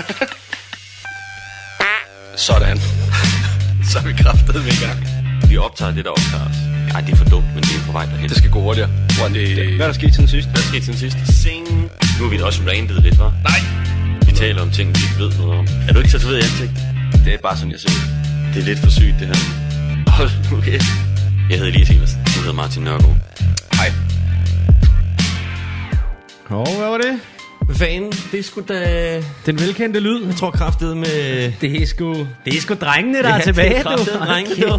Sådan. Så er vi kraftet med i gang. Vi optager det, der optager os. Ej, det er for dumt, men det er på vej derhen. Det skal gå hurtigere. Det, hvad er der sket siden sidst? Hvad skete siden sidst? Sing. Nu har vi da også randet lidt, hva'? Nej. Vi taler om ting, vi ikke ved noget om. Er du ikke tatoveret i ansigt? Det er bare sådan, jeg ser. Det er lidt for sygt, det her. Hold nu kæft. Jeg hedder Elias Eversen. Du hedder Martin Nørgaard. Hej. Og hvad var det? Hvad fanden? Det er sgu da... Den velkendte lyd. Jeg tror kraftet med... Det er sgu, det er sgu drengene, der Ja, er det er tilbage, kraftedeme drengene, du.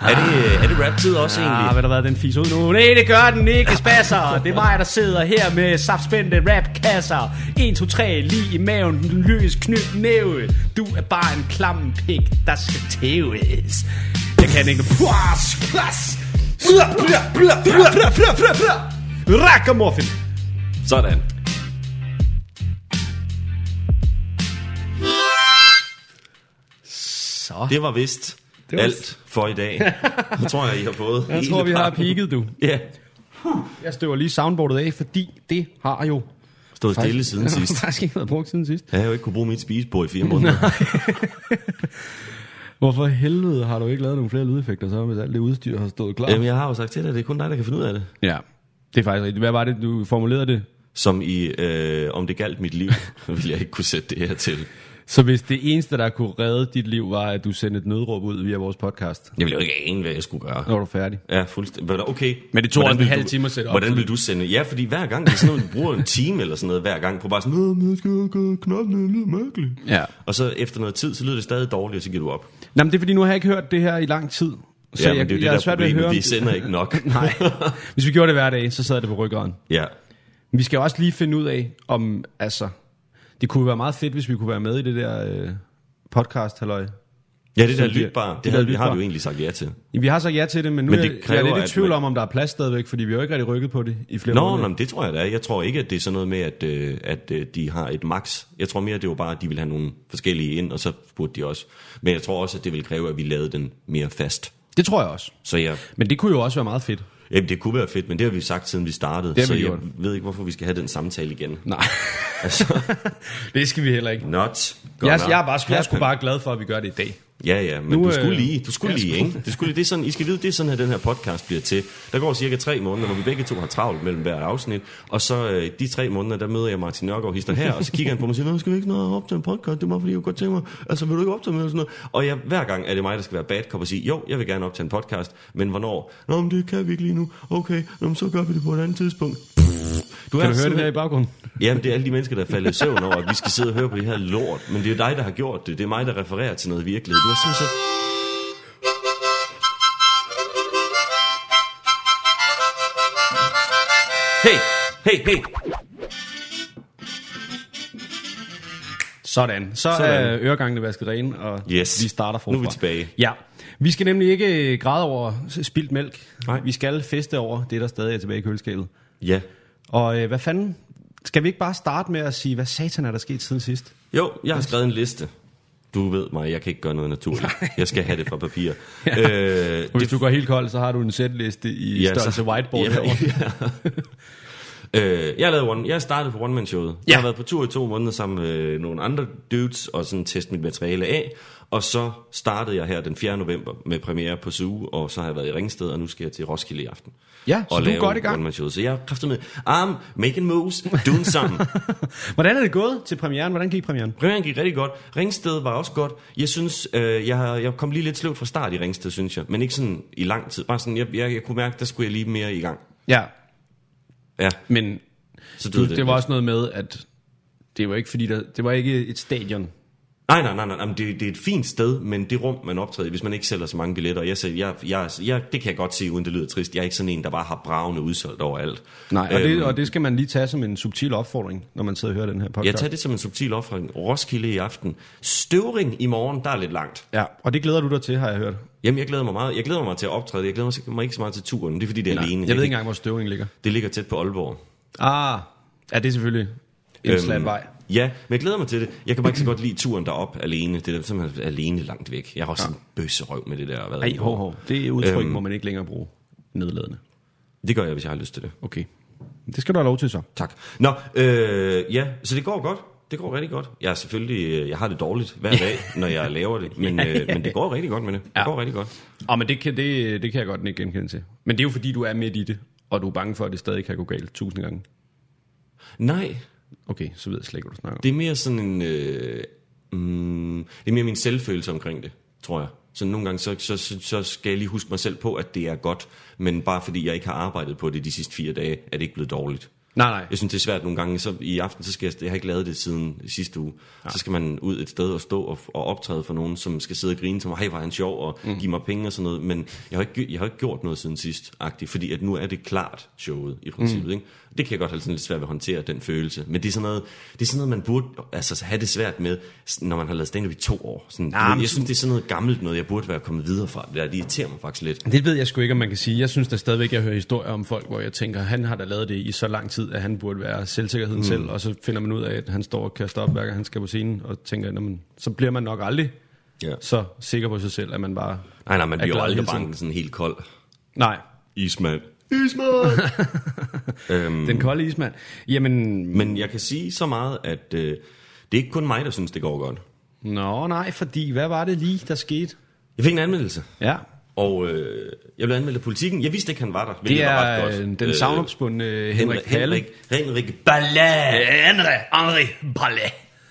Er det, er det rap-tid også Ah, egentlig? hvad der været den fis ud nu? Nej, det gør den ikke, spasser. Det er mig, der sidder her med saftspændte rapkasser. 1, 2, 3, lige i maven, løs knyt næve. Du er bare en klam pik, der skal tæves. Jeg kan ikke... Plas, plas. Blah, blah, blah, blah, blah, blah, blah, blah. Rackermuffin. Sådan. Så. Det var vist Det var- alt for i dag. Det tror jeg, I har fået. Jeg tror, vi har peaked, du. Ja. Jeg støver lige soundboardet af, fordi det har jo... Stået stille siden Det har sidst. faktisk ikke været brugt siden sidst. Jeg har jo ikke kunne bruge mit spisebord i fire måneder. Hvorfor helvede har du ikke lavet nogle flere lydeffekter, så hvis alt det udstyr har stået klar? Jamen, jeg har jo sagt til dig, at det er kun dig, der kan finde ud af det. Ja, det er faktisk rigtigt. Hvad var det, du formulerede det? Som i, øh, om det galt mit liv, ville jeg ikke kunne sætte det her til. Så hvis det eneste, der kunne redde dit liv, var, at du sendte et nødråb ud via vores podcast, Jeg ville jo ikke ane, hvad jeg skulle gøre. var du færdig. Ja, fuldstændig. Okay. Men det tog også en halv time at sætte op, Hvordan vil det- du sende? Ja, fordi hver gang det er sådan noget, du bruger en time eller sådan noget hver gang, på bare sådan, men jeg skal gøre knappen, det lyder mærkeligt. Ja. Og så efter noget tid, så lyder det stadig dårligt, og så giver du op. Nå, men det er fordi, nu har jeg ikke hørt det her i lang tid. Så ja, men jeg, det er jo det, jeg der er svært ved at høre, Vi det- sender ikke nok. Nej, hvis vi gjorde det hver dag, så sad det på ryggraden. ja. Men vi skal også lige finde ud af, om, altså, det kunne være meget fedt, hvis vi kunne være med i det der øh, podcast, halløj. Ja, det der lytbar, det det, der har, det har vi jo egentlig sagt ja til. Vi har sagt ja til det, men nu Men er det jeg, jeg kræver, er lidt i at tvivl om, om der er plads stadigvæk, fordi vi har jo ikke rigtig rykket på det i flere Nå, måneder. nå, det tror jeg da. Jeg tror ikke, at det er sådan noget med, at, øh, at øh, de har et max. Jeg tror mere, det var bare, at de vil have nogle forskellige ind, og så spurgte de også. Men jeg tror også, at det vil kræve, at vi lavede den mere fast. Det tror jeg også. Så jeg, Men det kunne jo også være meget fedt. Jamen, det kunne være fedt, men det har vi sagt, siden vi startede. Det så jeg gjort. ved ikke, hvorfor vi skal have den samtale igen. Nej, Altså, det skal vi heller ikke. not. Jeg, jeg, er bare, jeg er sgu bare glad for, at vi gør det i dag. Ja, ja, men Nu, du øh, skulle lige, du skulle lige, skulle- ikke? Du skulle, det er sådan, I skal vide, det er sådan, at den her podcast bliver til. Der går cirka tre måneder, hvor vi begge to har travlt mellem hver afsnit, og så øh, de tre måneder, der møder jeg Martin Nørgaard hister her, og så kigger han på mig og siger, "Nå, skal vi ikke noget op til en podcast? Det bare fordi, jeg godt tænke mig, altså vil du ikke optage med sådan noget? Og jeg, hver gang er det mig, der skal være bad cop og sige, jo, jeg vil gerne optage en podcast, men hvornår? Nå, men det kan vi ikke lige nu. Okay, nå, men så gør vi det på et andet tidspunkt. Du Kan du høre det der i baggrunden? Jamen, det er alle de mennesker, der falder i søvn over, at vi skal sidde og høre på det her lort. Men det er dig, der har gjort det. Det er mig, der refererer til noget virkelighed. Du har simpelthen... Hey, hey, hey. Sådan. Så Sådan. er øregangene vasket rene, og Yes. vi starter forfra. Nu er vi tilbage. Ja. Vi skal nemlig ikke græde over spildt mælk. Nej. Vi skal feste over det, der stadig er tilbage i køleskabet. Ja. Og øh, hvad fanden? Skal vi ikke bare starte med at sige, hvad satan er der sket siden sidst? Jo, jeg har skrevet en liste. Du ved mig, jeg kan ikke gøre noget naturligt. Jeg skal have det fra papir. øh, Og hvis du går helt kold, så har du en sætliste i ja, størrelse whiteboard ja, herovre. ja. øh, jeg lavet one, jeg startede på one-man-showet. Ja. Jeg har været på tur i to måneder sammen med nogle andre dudes, og sådan teste mit materiale af. Og så startede jeg her den 4. november med premiere på Zoo, og så har jeg været i Ringsted, og nu skal jeg til Roskilde i aften. Ja, så og du er godt i gang. Så jeg har kraftet med, I'm making moves, doing something. Hvordan er det gået til premieren? Hvordan gik premieren? Premieren gik rigtig godt. Ringsted var også godt. Jeg synes, øh, jeg, jeg kom lige lidt sløvt fra start i Ringsted, synes jeg. Men ikke sådan i lang tid. Bare sådan, jeg, jeg, jeg kunne mærke, der skulle jeg lige mere i gang. Ja, Ja, men så du, det var også noget med, at det var ikke fordi, der, det var ikke et stadion. Nej, nej, nej, nej, nej men det, det er et fint sted, men det rum, man optræder hvis man ikke sælger så mange billetter, jeg, siger, jeg, jeg, jeg, det kan jeg godt se, uden det lyder trist, jeg er ikke sådan en, der bare har bravende udsolgt overalt. Nej, og, det, Øhm, og det skal man lige tage som en subtil opfordring, når man sidder og hører den her podcast. Jeg tager det som en subtil offring. Roskilde i aften. Støvring i morgen, der er lidt langt. Ja, og det glæder du dig til, har jeg hørt. Jamen, jeg glæder mig meget. Jeg glæder mig til at optræde. Jeg glæder mig ikke så meget til turen. Det er fordi, det er Nej, alene. jeg ved kan ikke engang, hvor støvningen ligger. Det ligger tæt på Aalborg. Ah, ja, det er selvfølgelig en øhm, slat vej. Ja, men jeg glæder mig til det. Jeg kan bare ikke så godt lide turen derop alene. Det er simpelthen alene langt væk. Jeg har også ja. en bøsserøv med det der. Hvad Ej, hov, hov. Det er udtryk, Øhm. må man ikke længere bruge nedladende. Det gør jeg, hvis jeg har lyst til det. Okay. Det skal du have lov til så. Tak. Nå, øh, ja, så det går godt. Det går rigtig godt. Jeg er selvfølgelig, øh, jeg har det dårligt hver dag, når jeg laver det, men, øh, men det går rigtig godt med det. Det Ja. går rigtig godt. Oh, men det kan, det, det kan jeg godt ikke genkende til. Men det er jo fordi, du er midt i det, og du er bange for, at det stadig kan gå galt tusind gange. Nej, Okay, så ved jeg slet ikke, hvad du snakker om. det er mere sådan en... Øh, mm, det er mere min selvfølelse omkring det, tror jeg. Så nogle gange, så, så, så, så skal jeg lige huske mig selv på, at det er godt, men bare fordi jeg ikke har arbejdet på det de sidste fire dage, er det ikke blevet dårligt. Nej, nej. Jeg synes, det er svært nogle gange. Så i aften, så skal jeg, jeg har ikke lavet det siden sidste uge. Ja. Så skal man ud et sted og stå og, og optræde for nogen, som skal sidde og grine til mig. Hej, var han sjov, og mm. give mig penge og sådan noget. Men jeg har ikke, jeg har ikke gjort noget siden sidst, agtigt, fordi at nu er det klart showet i princippet. Mm. Ikke? Det kan jeg godt have sådan lidt svært ved at håndtere, den følelse. Men det er sådan noget, det er sådan noget man burde altså, have det svært med, når man har lavet stand i to år. Sådan, Nej, nah, men jeg synes, det er sådan noget gammelt noget, jeg burde være kommet videre fra. Det irriterer mig faktisk lidt. Det ved jeg sgu ikke, om man kan sige. Jeg synes da stadigvæk, jeg hører historier om folk, hvor jeg tænker, han har da lavet det i så lang tid, at han burde være selvsikkerheden mm. selv, og så finder man ud af, at han står og kaster op, hver gang han skal på scenen, og tænker, "Nå, men, så bliver man nok aldrig Ja. så sikker på sig selv, at man bare Nej, nej, man er bliver jo aldrig bare sådan helt kold. Nej, Ismand. Ismand! øhm, den kolde ismand. Jamen, Men jeg kan sige så meget, at øh, det er ikke kun mig, der synes, det går godt. nå nej, fordi hvad var det lige, der skete? Jeg fik en anmeldelse, Ja, og øh, jeg blev anmeldt af politikken. Jeg vidste ikke, han var der, det var er ret godt. øh, den savnomspundne Henrik, Henrik Palle. Henrik, Henrik Ballet. Henrik, Henrik Palle.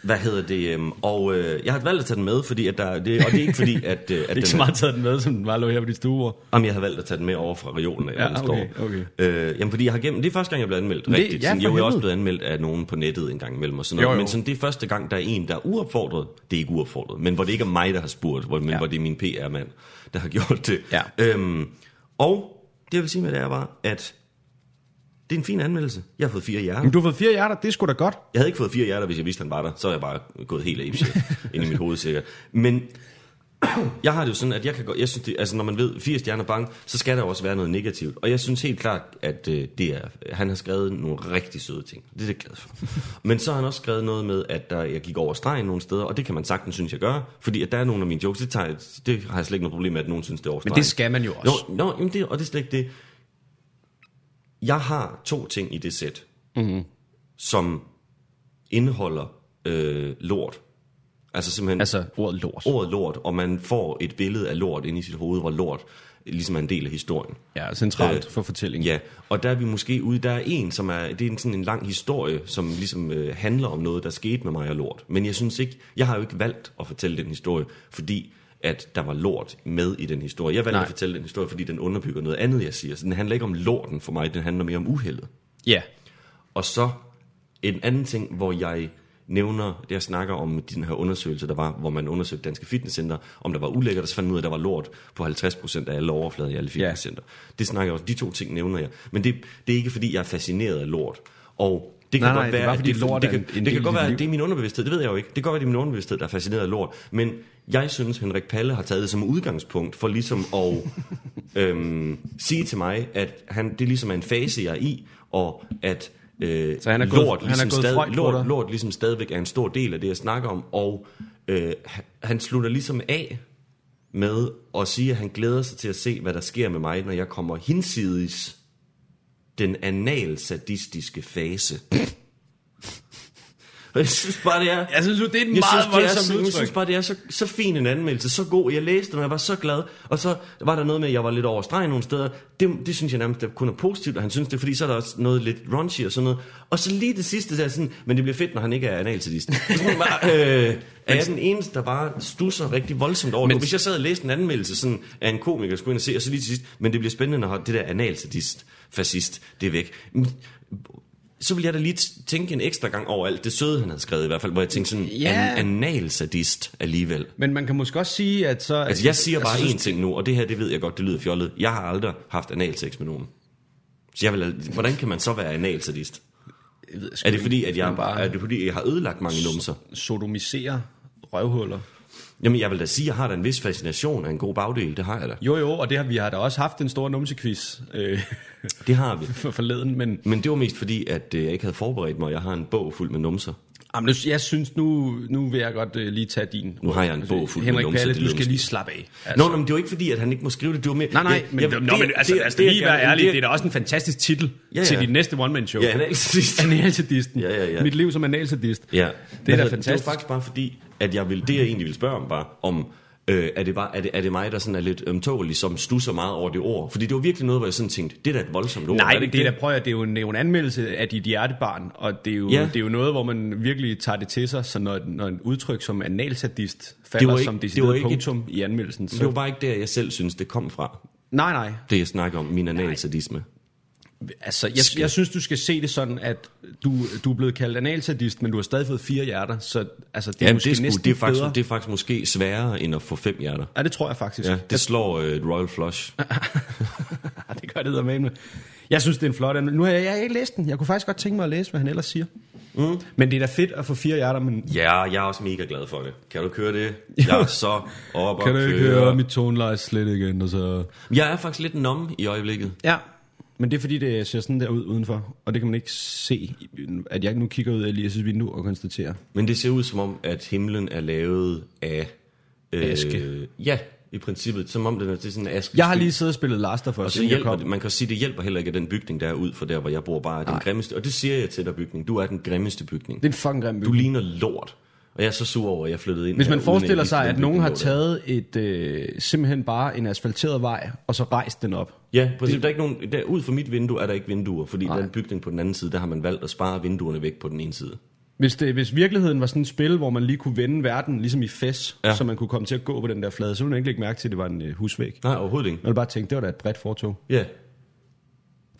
Hvad hedder det? øhm, Og øh, jeg har valgt at tage den med, fordi at der, det, og det er ikke fordi, at, øh, at Det er ikke så meget taget den med, som den var lå her på de stuer. Jamen, jeg har valgt at tage den med over fra af, Ja, den okay, står. okay. Øh, jamen, fordi jeg har gennem, det er første gang, jeg blev anmeldt Det- rigtigt. ja, sådan, jo, jeg er også blevet anmeldt af nogen på nettet en gang imellem og sådan Jo, noget. jo. Men sådan, det er første gang, der er en, der er uopfordret. Det er ikke uopfordret, men hvor det ikke er mig, der har spurgt, hvor, men Ja. hvor det er min PR-mand, der har gjort det. Ja. Øhm, og det jeg vil sige med det er var, at det er en fin anmeldelse. Jeg har fået fire hjerter. Men du har fået fire hjerter, det sgu da godt. Jeg havde ikke fået fire hjerter, hvis jeg vidste, han var der. Så er jeg bare gået helt apeshit ind i mit hoved sikkert. Men jeg har det jo sådan, at jeg kan godt, jeg synes, det, altså når man ved 80 stjerner bang, så skal der også være noget negativt. Og jeg synes helt klart, at øh, det er, han har skrevet nogle rigtig søde ting. Det er det glad for. Men så har han også skrevet noget med, at der, jeg gik over stregen nogle steder, og det kan man sagtens synes, jeg gør. Fordi at der er nogle af mine jokes, det, tager, det har jeg slet ikke noget problem med, at nogen synes, det er over Men stregen. det skal man jo også. Nå, nå jamen det, og det er slet ikke det. Jeg har to ting i det sæt, mm-hmm. som indeholder øh, lort. Altså simpelthen altså, ordet lort. ordet lort, og man får et billede af lort ind i sit hoved, hvor lort ligesom er en del af historien. Ja, centralt Øh, for fortællingen. Ja, og der er vi måske ude, der er en, som er, det er en, sådan en lang historie, som ligesom øh, handler om noget, der skete med mig og lort. Men jeg synes ikke, jeg har jo ikke valgt at fortælle den historie, fordi at der var lort med i den historie. Jeg valgte Nej. at fortælle den historie, fordi den underbygger noget andet, jeg siger. Så den handler ikke om lorten for mig, den handler mere om uheldet. ja. Og så en anden ting, hvor jeg nævner, det jeg snakker om den her undersøgelse, der var, hvor man undersøgte danske fitnesscenter, om der var ulækkert, og så fandt man ud af, at der var lort på 50% af alle overflader i alle fitnesscenter. Det snakker jeg også, de to ting nævner jeg. Men det, det er ikke, fordi jeg er fascineret af lort. Og det kan Nej, godt nej, det være, fordi det, lort det, kan, en- en det kan godt være, at det er min underbevidsthed, det ved jeg jo ikke. Det kan godt være, det er min underbevidsthed, der er fascineret af lort. Men jeg synes, Henrik Palle har taget det som udgangspunkt for ligesom at øhm, sige til mig, at han, det ligesom er en fase, jeg er i, og at øh, Så han er gået- lort, han er ligesom gået stad, Freud på dig? lort, lort ligesom stadigvæk er en stor del af det, jeg snakker om, og øh, han- han slutter ligesom af med at sige, at han glæder sig til at se, hvad der sker med mig, når jeg kommer hinsides den analsadistiske fase. Og jeg synes bare, det er... Jeg synes det er et Jeg meget synes, det er voldsomt så, jeg udtryk. synes bare, det er så, så fin en anmeldelse, så god. Jeg læste den, og jeg var så glad. Og så var der noget med, at jeg var lidt over stregen nogle steder. Det, det synes jeg nærmest der kun er positivt, og han synes det, fordi så er der også noget lidt raunchy og sådan noget. Og så lige det sidste der, sådan, men det bliver fedt, når han ikke er analsadist. Så sådan bare, øh, er jeg den eneste, der bare stusser rigtig voldsomt over Men- men, Hvis jeg sad og læste en anmeldelse sådan, af en komiker, skulle ind og se, og så lige til sidst, men det bliver spændende, når det der analsadist, fascist, det er væk så vil jeg da lige tænke en ekstra gang over alt det søde, han havde skrevet i hvert fald, hvor jeg tænkte sådan, Ja. an, analsadist alligevel. Men man kan måske også sige, at så... Altså jeg siger bare synes- én ting nu, og det her, det ved jeg godt, det lyder fjollet. Jeg har aldrig haft analsex med nogen. Så jeg vil, hvordan kan man så være analsadist? Jeg ved Er det fordi, at jeg, man er det fordi, jeg har ødelagt mange numser? sodomiserer røvhuller? Jamen jeg vil da sige, at jeg har da en vis fascination af en god bagdel, det har jeg da. Jo, jo, og det har, vi har da også haft en stor numsequiz øh, Det har vi. for forleden, men... Men det var mest fordi, at øh, jeg ikke havde forberedt mig, og jeg har en bog fuld med numser. Jamen, nu, jeg synes, nu, nu vil jeg godt uh, lige tage din. Nu har jeg en bog fuld med Henrik numser, Palle, det du skal lige slappe af. Altså. Nå, nå, men det var ikke fordi, at han ikke må skrive det. Det var mere... Nej, nej, Jeg- men, jeg- det, nå, men altså, det- altså det, lige være ærlig, det- det er da også en fantastisk titel Ja, til ja. dit næste one-man-show. Ja, analsadist. Analsadisten. Ja, ja, ja. Mit liv som analsadist. Ja, Det er da hedder fantastisk. Det var faktisk bare fordi, at jeg vil, det jeg egentlig vil spørge om var, om øh, er, det bare, er, det, er det mig, der sådan er lidt ømtålig, som stusser meget over det ord? Fordi det var virkelig noget, hvor jeg sådan tænkte, det er da et voldsomt ord. Nej, er det, det, er da, prøv at, det er jo en, det er jo en anmeldelse af dit hjertebarn, og det er, jo, Ja. det er jo noget, hvor man virkelig tager det til sig, så når, når en udtryk som analsadist Det falder var ikke- som det var decideret ikke- punktum i anmeldelsen. Så, Det var bare ikke der, jeg selv synes, det kom fra. nej, nej. Det jeg snakker om, min analsadisme. Altså, jeg, jeg synes, du skal se det sådan, at du, du er blevet kaldt analsadist, men du har stadig fået fire hjerter, så altså, det er Jamen, måske det, er sgu, næsten det, er faktisk, bedre. det er faktisk måske sværere, end at få fem hjerter. Ja, det tror jeg faktisk. Ja, det slår øh, et Royal Flush. det gør det med med. Jeg synes, det er en flot anmeldelse. Nu har jeg, jeg har ikke læst den. Jeg kunne faktisk godt tænke mig at læse, hvad han ellers siger. Mm. Men det er da fedt at få fire hjerter, men Ja, jeg er også mega glad for det. Kan du køre det? Jeg er så op kan du ikke køre. høre mit toneleje slet igen? Og så... Jeg er faktisk lidt nom i øjeblikket. Ja, men det er fordi, det ser sådan der ud udenfor. Og det kan man ikke se, at jeg nu kigger ud af Elias' vindue og konstaterer. Men det ser ud som om, at himlen er lavet af... Øh, Aske. Ja, i princippet. Som om det er, sådan en aske. Jeg har lige siddet og spillet Last of Us, Og så hjælper kom. det, man kan sige, det hjælper heller ikke, at den bygning, der er ud for der, hvor jeg bor, bare er den grimmeste. Og det siger jeg til dig, bygning. Du er den grimmeste bygning. Det er en fucking grim Du bygning. ligner lort. Og jeg er så sur over, at jeg flyttede ind Hvis her, man uden forestiller sig, at nogen har der. taget et, øh, simpelthen bare en asfalteret vej, og så rejst den op. Ja, præcis. Der er ikke nogen, der, ud fra mit vindue er der ikke vinduer, fordi Nej. den bygning på den anden side, der har man valgt at spare vinduerne væk på den ene side. Hvis, det, hvis virkeligheden var sådan et spil, hvor man lige kunne vende verden, ligesom i FES, ja. så man kunne komme til at gå på den der flade, så ville man ikke lægge mærke til, at det var en øh, husvæg. Nej, overhovedet ikke. Man ville bare tænke, det var da et bredt fortog. Ja.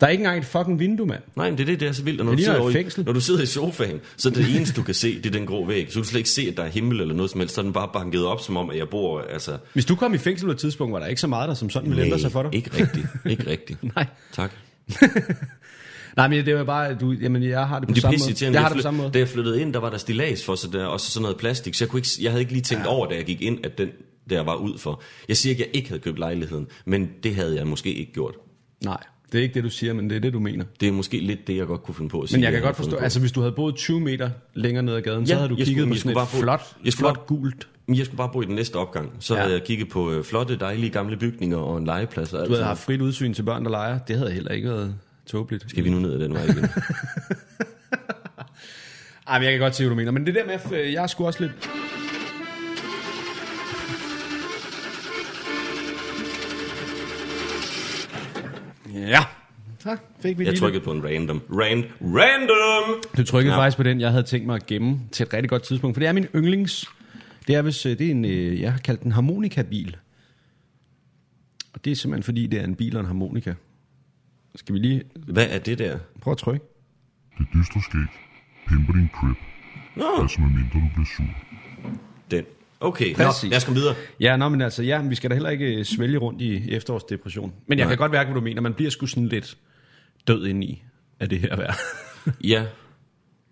Der er ikke engang et fucking vindue, mand. Nej, men det er det, det er så vildt. Og når, du sidder, over i, når du sidder i sofaen, så er det eneste, du kan se, det er den grå væg. Så du kan slet ikke se, at der er himmel eller noget som helst. Så er den bare banket op, som om, at jeg bor... Altså, Hvis du kom i fængsel på et tidspunkt, var der ikke så meget, der som sådan ville ændre sig for dig. ikke rigtigt. Ikke rigtigt. Nej. Tak. Nej, men det var bare, du, jamen jeg har det på det samme måde. Jeg har det på samme måde. Da jeg flyttede ind, der var der stilas for, så der også sådan noget plastik. Så jeg, kunne ikke, jeg havde ikke lige tænkt ja. over, da jeg gik ind, at den der var ud for. Jeg siger ikke, at jeg ikke havde købt lejligheden, men det havde jeg måske ikke gjort. Nej, det er ikke det, du siger, men det er det, du mener. Det er måske lidt det, jeg godt kunne finde på at sige. Men jeg kan havde godt forstå, på. altså hvis du havde boet 20 meter længere ned ad gaden, så Ja, havde du jeg kigget skulle- på jeg sådan et bare bo- flot, jeg skulle flot gult. Men jeg skulle bare bo i den næste opgang. Så Ja. havde jeg kigget på øh, flotte, dejlige gamle bygninger og en legeplads. Og Du havde haft frit udsyn til børn, der leger. Det havde heller ikke været tåbeligt. Skal vi nu ned ad den vej igen? Ej, men jeg kan godt se, hvad du mener. Men det der med, at øh, jeg er sgu også lidt... Ja. Så fik vi Jeg lige trykkede på en random. Rand, random! Du trykkede Ja. faktisk på den, jeg havde tænkt mig at gemme til et rigtig godt tidspunkt. For det er min yndlings... Det er, hvis, øh, det er en, øh, jeg har kaldt den harmonikabil. Og det er simpelthen fordi, det er en bil og en harmonika. Skal vi lige Hvad er det der? prøve at trykke? Det dystre skæg pimper din crib. Nå, Altså med mindre du bliver sur. den. Okay, Nå, Præcis. lad os komme videre. Ja, nå, men altså, ja, vi skal da heller ikke øh, svælge rundt i efterårsdepression. Men jeg Nej. kan godt mærke, hvad du mener. Man bliver sgu sådan lidt død ind i af det her vejr. Ja.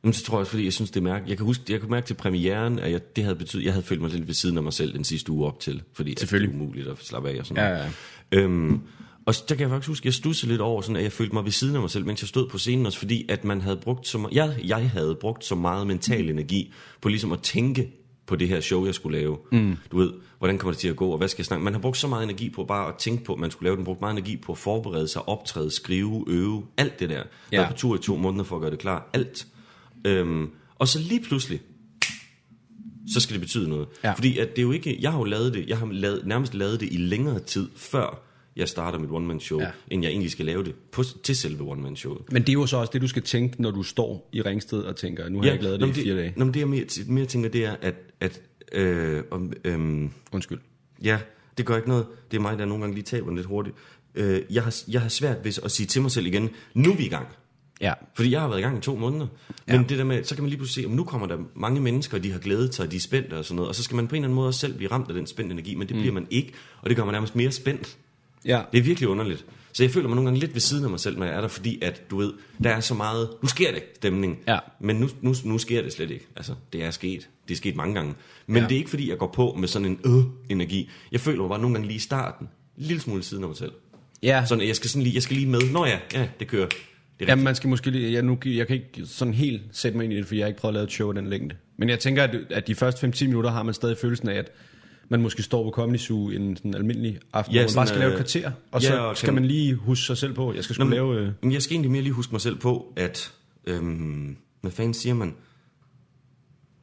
Men så tror jeg også, fordi jeg synes, det mærke. Jeg kan huske, jeg kunne mærke til premieren, at jeg, det havde betydet, jeg havde følt mig lidt ved siden af mig selv den sidste uge op til. Fordi det er umuligt at slappe af og sådan Ja, noget. ja. Øhm, og så- kan jeg faktisk huske, at jeg stussede lidt over, sådan, at jeg følte mig ved siden af mig selv, mens jeg stod på scenen også, fordi at man havde brugt så meget, jeg, jeg havde brugt så meget mental energi på ligesom at tænke på det her show, jeg skulle lave. Mm. Du ved, hvordan kommer det til at gå, og hvad skal jeg snakke? Man har brugt så meget energi på bare at tænke på, at man skulle lave den. brugt meget energi på at forberede sig, optræde, skrive, øve, alt det der. Ja. Ja. på tur i to måneder for at gøre det klar. Alt. Øhm, og så lige pludselig, så skal det betyde noget. Ja. Fordi at det er jo ikke, jeg har jo lavet det, jeg har lavet, nærmest lavet det i længere tid, før jeg starter mit one-man-show, Ja. ja. end jeg egentlig skal lave det på, til selve one-man-showet. Men det er jo så også det, du skal tænke, når du står i Ringsted og tænker, nu har jeg ikke lavet nå, det i fire dage. Nå, men det jeg mere, mere tænker, det er, at, at øh, om, øhm, Undskyld. ja, det gør ikke noget. Det er mig, der nogle gange lige taber lidt hurtigt. Øh, jeg, har, jeg har svært ved at sige til mig selv igen, nu er vi i gang. Ja. Fordi jeg har været i gang i to måneder. Men det der med, så kan man lige pludselig se, om nu kommer der mange mennesker, og de har glædet sig, og de er spændte og sådan noget. Og så skal man på en eller anden måde også selv blive ramt af den spændte energi, men det mm. bliver man ikke. Og det gør man nærmest mere spændt. Ja. Det er virkelig underligt. Så jeg føler mig nogle gange lidt ved siden af mig selv, når jeg er der, fordi at, du ved, der er så meget, nu sker det, stemning. Ja. Men nu, nu, nu sker det slet ikke. Altså, det er sket. Det er sket mange gange. Men Ja. ja. det er ikke fordi, jeg går på med sådan en øh-energi. Jeg føler mig bare nogle gange lige i starten, en lille smule ved siden af mig selv. Ja. Sådan, jeg skal, sådan lige, jeg skal lige med. Nå ja, ja, det kører. er Jamen, man skal måske lige, jeg, nu, jeg kan ikke sådan helt sætte mig ind i det, for jeg har ikke prøvet at lave et show af den længde. Men jeg tænker, at, at de første 5-10 minutter har man stadig følelsen af, at man måske står på Comedy Zoo en sådan almindelig aften, Ja, hvor man bare skal lave et øh, kvarter, og ja, så og skal man lige huske sig selv på, jeg skal sgu Nå, lave... Øh, Men jeg skal egentlig mere lige huske mig selv på, at... Øhm, hvad fanden siger man?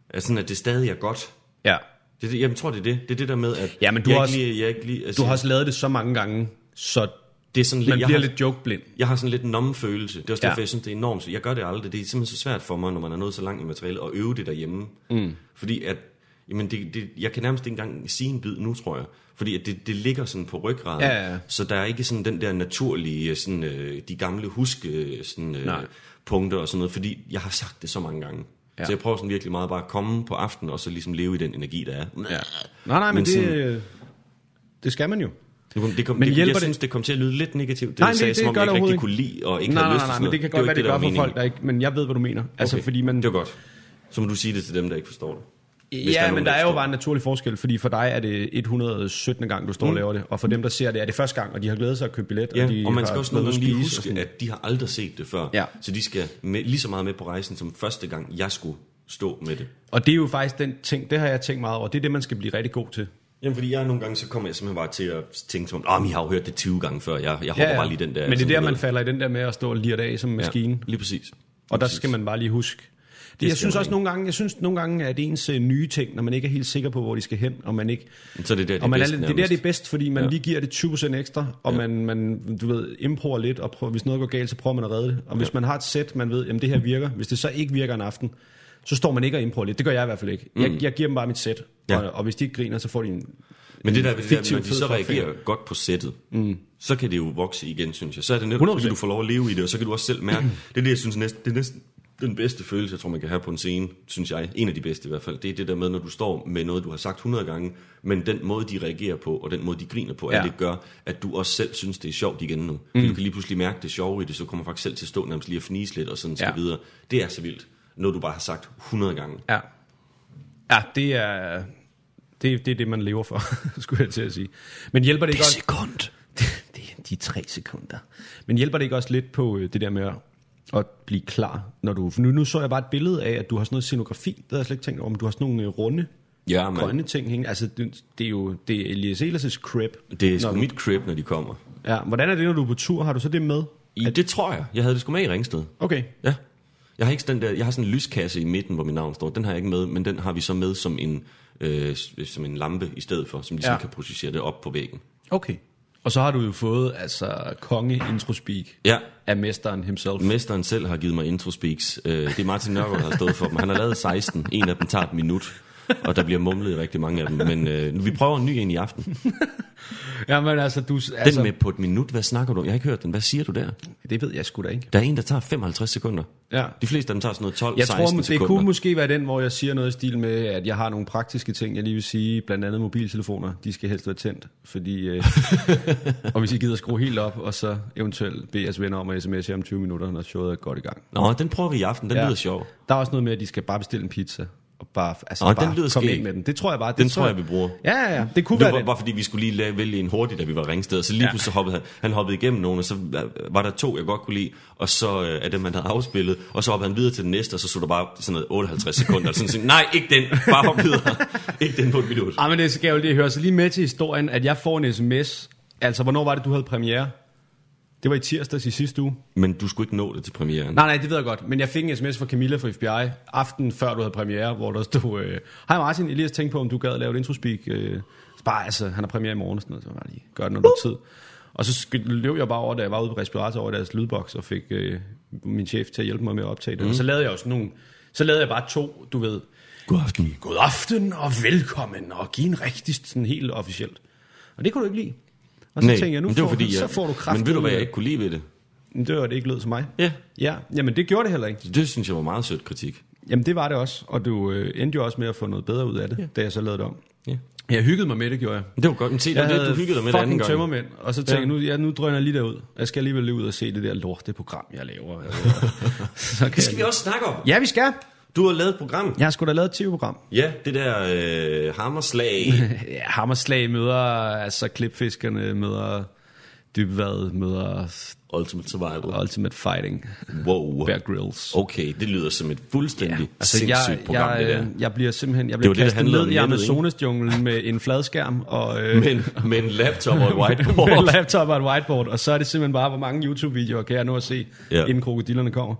At, sådan, at det stadig er godt. ja. Det, det, jeg tror, det er det. Det er det der med, at... Ja, men du jeg har også- lige, jeg ikke lige, altså, Du har også lavet det så mange gange, så det er sådan lidt, man jeg bliver har, lidt jokeblind. Jeg har sådan lidt en følelse. Det er også Ja. derfor, jeg synes, det er enormt. Jeg gør det aldrig. Det er simpelthen så svært for mig, når man er nået så langt i materialet, at øve det derhjemme. Mm. Fordi at, jamen det, det, jeg kan nærmest ikke engang sige en bid nu, tror jeg. Fordi at det, det ligger sådan på ryggraden. Ja, ja. Så der er ikke sådan den der naturlige, sådan, øh, de gamle huske sådan, øh, Nej. punkter og sådan noget. Fordi jeg har sagt det så mange gange. Ja. Så jeg prøver sådan virkelig meget bare at komme på aftenen, og så ligesom leve i den energi, der er. Ja. Nej, nej, men, Men det, sådan- øh, det skal man jo. Det kom, det kom, Men det, jeg det- synes, det kom til at lyde lidt negativt. Det, Nej, det- sagde, det som om jeg det ikke rigtig kunne lide, og ikke Nej, havde nej, lyst nej, til nej, sådan men det kan godt være, det der gør for meningen. folk, der ikke... Men jeg ved, hvad du mener. Altså, Okay, fordi man... Det var godt. Så må du sige det til dem, der ikke forstår det. Hvis der er Ja, nogen, men der der er jo bare en naturlig forskel, fordi for dig er det 117. gang, du står og laver det, og for dem, der ser det, er det første gang, og de har glædet sig at købe billet, Ja, og de og man skal også nogle lige og huske, at de har aldrig set det før. Ja. Så de skal med, lige så meget med på rejsen, som første gang, jeg skulle stå med det. Og det er jo faktisk den ting, det har jeg tænkt meget over, det er det, man skal blive rigtig god til. Jamen, fordi jeg nogle gange, så kommer jeg simpelthen bare til at tænke som, om, I har jo hørt det 20 gange før, jeg, jeg hopper bare lige den der. Men det er der, man falder i den der med at stå og lire det af som maskine. Ja, lige præcis. Og der Præcis. skal man bare lige huske. Det, jeg synes også nogle gange, jeg synes nogle gange, at ens øh, nye ting, når man ikke er helt sikker på, hvor de skal hen, og man ikke, Så det er der, det og er man bedst er, det er der, det er bedst, fordi man Ja. ja. lige giver det 20% ekstra, og Ja. ja. man, man, du ved, improver lidt, og prøver, hvis noget går galt, så prøver man at redde det. Og hvis man har et sæt, man ved, jamen det her virker, hvis det så ikke virker en aften, så står man ikke og improver lidt. Det gør jeg i hvert fald ikke. Jeg, jeg giver dem bare mit sæt, Ja. og, og hvis de ikke griner, så får de en... Men det der, det der når de så reagerer godt på sættet, mm. så kan det jo vokse igen, synes jeg. Så er det netop, 100%. fordi du får lov at leve i det, og så kan du også selv mærke. Det er det, jeg synes næsten, det er næsten den bedste følelse, jeg tror, man kan have på en scene, synes jeg. En af de bedste i hvert fald. Det er det der med, når du står med noget, du har sagt 100 gange, men den måde, de reagerer på, og den måde, de griner på, ja. At det gør, at du også selv synes, det er sjovt igen nu. Mm. Du kan lige pludselig mærke det sjove i det, så kommer faktisk selv til at stå nærmest lige at fnise lidt, og sådan Ja. videre. Det er så vildt. Noget, du bare har sagt 100 gange. Ja. Ja, det er... Det, det er det, man lever for, skulle jeg til at sige. Men hjælper det ikke også... sekund. det er de tre sekunder. Men hjælper det ikke også lidt på øh, det der med at, at blive klar, når du... For nu, nu så jeg bare et billede af, at du har sådan noget scenografi, det havde jeg slet ikke tænkt over, men du har sådan nogle øh, runde, Ja, man. grønne ting hængende. Altså, det, det er jo det er Elias Ehlers' crib. Det er sgu du- mit crib, når de kommer. Ja, hvordan er det, når du er på tur? Har du så det med? I, det tror jeg. Jeg havde det sgu med i Ringsted. Okay. Ja. Jeg har ikke den der, jeg har sådan en lyskasse i midten, hvor mit navn står. Den har jeg ikke med, men den har vi så med som en, øh, som en lampe i stedet for, som de ja. Ja. kan projicere det op på væggen. Okay. Og så har du jo fået altså konge intro speak Ja, af mesteren himself. mesteren selv har givet mig intro speaks. Øh, det er Martin Nørgaard, der har stået for dem. Han har lavet 16. En af dem tager et minut. Og der bliver mumlet rigtig mange af dem. Men øh, vi prøver en ny en i aften. Jamen altså, du... Den Altså, med på et minut, hvad snakker du? Jeg har ikke hørt den. Hvad siger du der? Det ved jeg sgu da ikke. Der er en, der tager 55 sekunder. Ja. De fleste af dem tager sådan noget 12 Jeg 16 tror, det sekunder. kunne måske være den, hvor jeg siger noget i stil med, at jeg har nogle praktiske ting, jeg lige vil sige. Blandt andet mobiltelefoner, de skal helst være tændt. Fordi, øh, og hvis I gider skrue helt op, og så eventuelt bede jeres venner om at sms'e om 20 minutter, når showet er godt i gang. Nå, den prøver vi i aften. Den ja. lyder sjov. Der er også noget med, at de skal bare bestille en pizza. Og bare, altså, den bare lyder komme skæg. ind med den. Det tror jeg bare. Det Den tror jeg, vi bruger. Ja, ja, ja. Det kunne Det være var det. bare fordi, vi skulle lige vælge en hurtigt, da vi var ringsted. Så lige Ja. pludselig hoppede han, han hoppede igennem nogen, og så var der to, jeg godt kunne lide, og så øh, af dem, man havde afspillet, og så hoppede han videre til den næste, og så stod der bare sådan noget 58 sekunder. og sådan, sådan, nej, ikke den, bare hop videre. ikke den på et minut. Ah, men det skal jeg jo lige høre. Så lige med til historien, at jeg får en sms. Altså, hvornår var det, du havde premiere? Det var i tirsdags i sidste uge. Men du skulle ikke nå det til premieren. Nej, nej, det ved jeg godt. Men jeg fik en sms fra Camilla fra FBI aften før du havde premiere, hvor der stod, øh, Hej Martin, Elias tænkte på, om du gad at lave et introspeak. Øh, bare, altså, han har premiere i morgen og sådan noget, så bare lige gør det, når du har tid. Og så løb jeg bare over, da jeg var ude på respirator over deres lydboks, og fik øh, min chef til at hjælpe mig med at optage det. Mm. Og så lavede jeg også nogle, så lavede jeg bare to, du ved, God aften. god aften og velkommen, og give en rigtig sådan helt officielt. Og det kunne du ikke lide. Og så Nej, tænkte jeg, nu men det var får, fordi, så får du kraft. Men ved du, hvad jeg ikke kunne lide ved det? Det var det ikke lød som mig. Ja. Ja, jamen det gjorde det heller ikke. Det synes jeg var meget sødt kritik. Jamen det var det også, og du øh, endte jo også med at få noget bedre ud af det, ja. da jeg så lavede det om. Ja. Jeg hyggede mig med det, gjorde jeg. Det var godt. Men se, det Jeg det, havde du hyggede dig med det anden gang. tømmermænd, og så tænkte Ja. jeg, nu, ja, nu drøner jeg lige derud. Jeg skal alligevel lige ud og se det der lort, det program, jeg laver. så kan Det skal jeg... vi også snakke om. Ja, vi skal. Du har lavet et program. Jeg har sgu da lavet et tv-program. Ja, det der øh, hammerslag. Ja, Hammerslag møder, altså klipfiskerne møder Dybvad møder Ultimate Survival. Ultimate Fighting. Wow. Bear Grylls. Okay, det lyder som et fuldstændig ja, Altså, sindssygt jeg, program, jeg, det der. jeg bliver simpelthen jeg bliver det, det kastet handlede ned i? Amazonas-junglen med en fladskærm og øh, Men, med en laptop og et med whiteboard. en laptop og et whiteboard, og så er det simpelthen bare, hvor mange YouTube-videoer kan jeg nå at se, ja. inden krokodillerne kommer.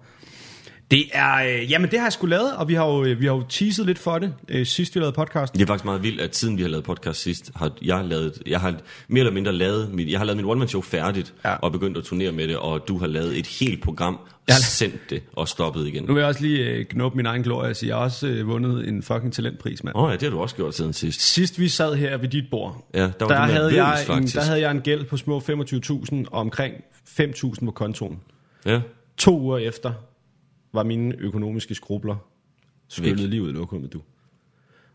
Det er, øh, jamen det har jeg sgu lavet, og vi har jo, øh, vi har jo teaset lidt for det, øh, sidst vi lavede podcast. Det er faktisk meget vildt, at siden vi har lavet podcast sidst, har jeg lavet, jeg har mere eller mindre lavet, mit, jeg har lavet mit one-man-show færdigt, Ja. og begyndt at turnere med det, og du har lavet et helt program, Jeg har- sendt det og stoppet igen. Nu vil jeg også lige øh, knuppe min egen glorie og sige, jeg har også øh, vundet en fucking talentpris, mand. Åh oh, ja, det har du også gjort siden sidst. Sidst vi sad her ved dit bord, Ja, der var der, havde nervøs, jeg en, faktisk. der havde jeg en gæld på små 25.000 og omkring 5.000 på kontoen. Ja. To uger efter var mine økonomiske skrubler skyllet lige ud i lokummet, du.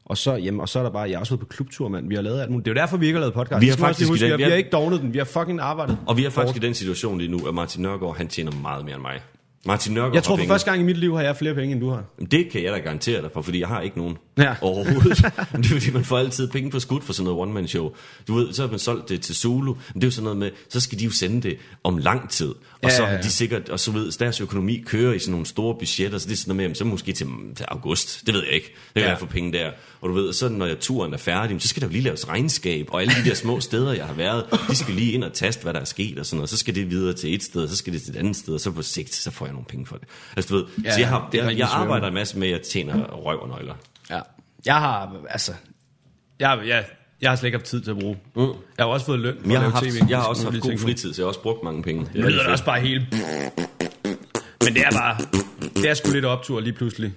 Og så, jamen, og så er der bare, jeg har også været på klubtur, mand. Vi har lavet alt muligt. Det er jo derfor, vi ikke har lavet podcast. Vi har faktisk huske. den- vi, vi har, har- ikke dognet den. Vi har fucking arbejdet. Og vi er faktisk i den situation lige nu, at Martin Nørgaard, han tjener meget mere end mig. Martin Nørgaard Jeg tror for første gang i mit liv har jeg flere penge, end du har. Jamen, Det kan jeg da garantere dig for, fordi jeg har ikke nogen Ja. overhovedet. Men det er fordi, man får altid penge på skud for sådan noget one-man-show. Du ved, så har man solgt det til Zulu, men det er jo sådan noget med, så skal de jo sende det om lang tid. Og Ja, så har ja. de sikkert, og så ved, deres økonomi kører i sådan nogle store budgetter, så det er sådan noget med, så måske til, til august, det ved jeg ikke. Det kan ja. jeg få penge der. Og du ved, så når jeg, turen er færdig, så skal der jo lige laves regnskab, og alle de der små steder, jeg har været, de skal lige ind og taste, hvad der er sket og sådan noget. Så skal det videre til et sted, og så skal det til et andet sted, og så på sigt, så får jeg nogle penge for det. Altså du ved, Ja, så jeg, har, det jeg, jeg arbejder en masse med, at jeg tjener røv og nøgler. Ja. Jeg har, altså... Jeg, jeg, jeg har slet ikke haft tid til at bruge. Mm. Jeg har også fået løn jeg har, haft, TV. jeg har også haft god fritid, så jeg har også brugt mange penge. Det er lyder også bare helt... Men det er bare... Det er sgu lidt optur lige pludselig.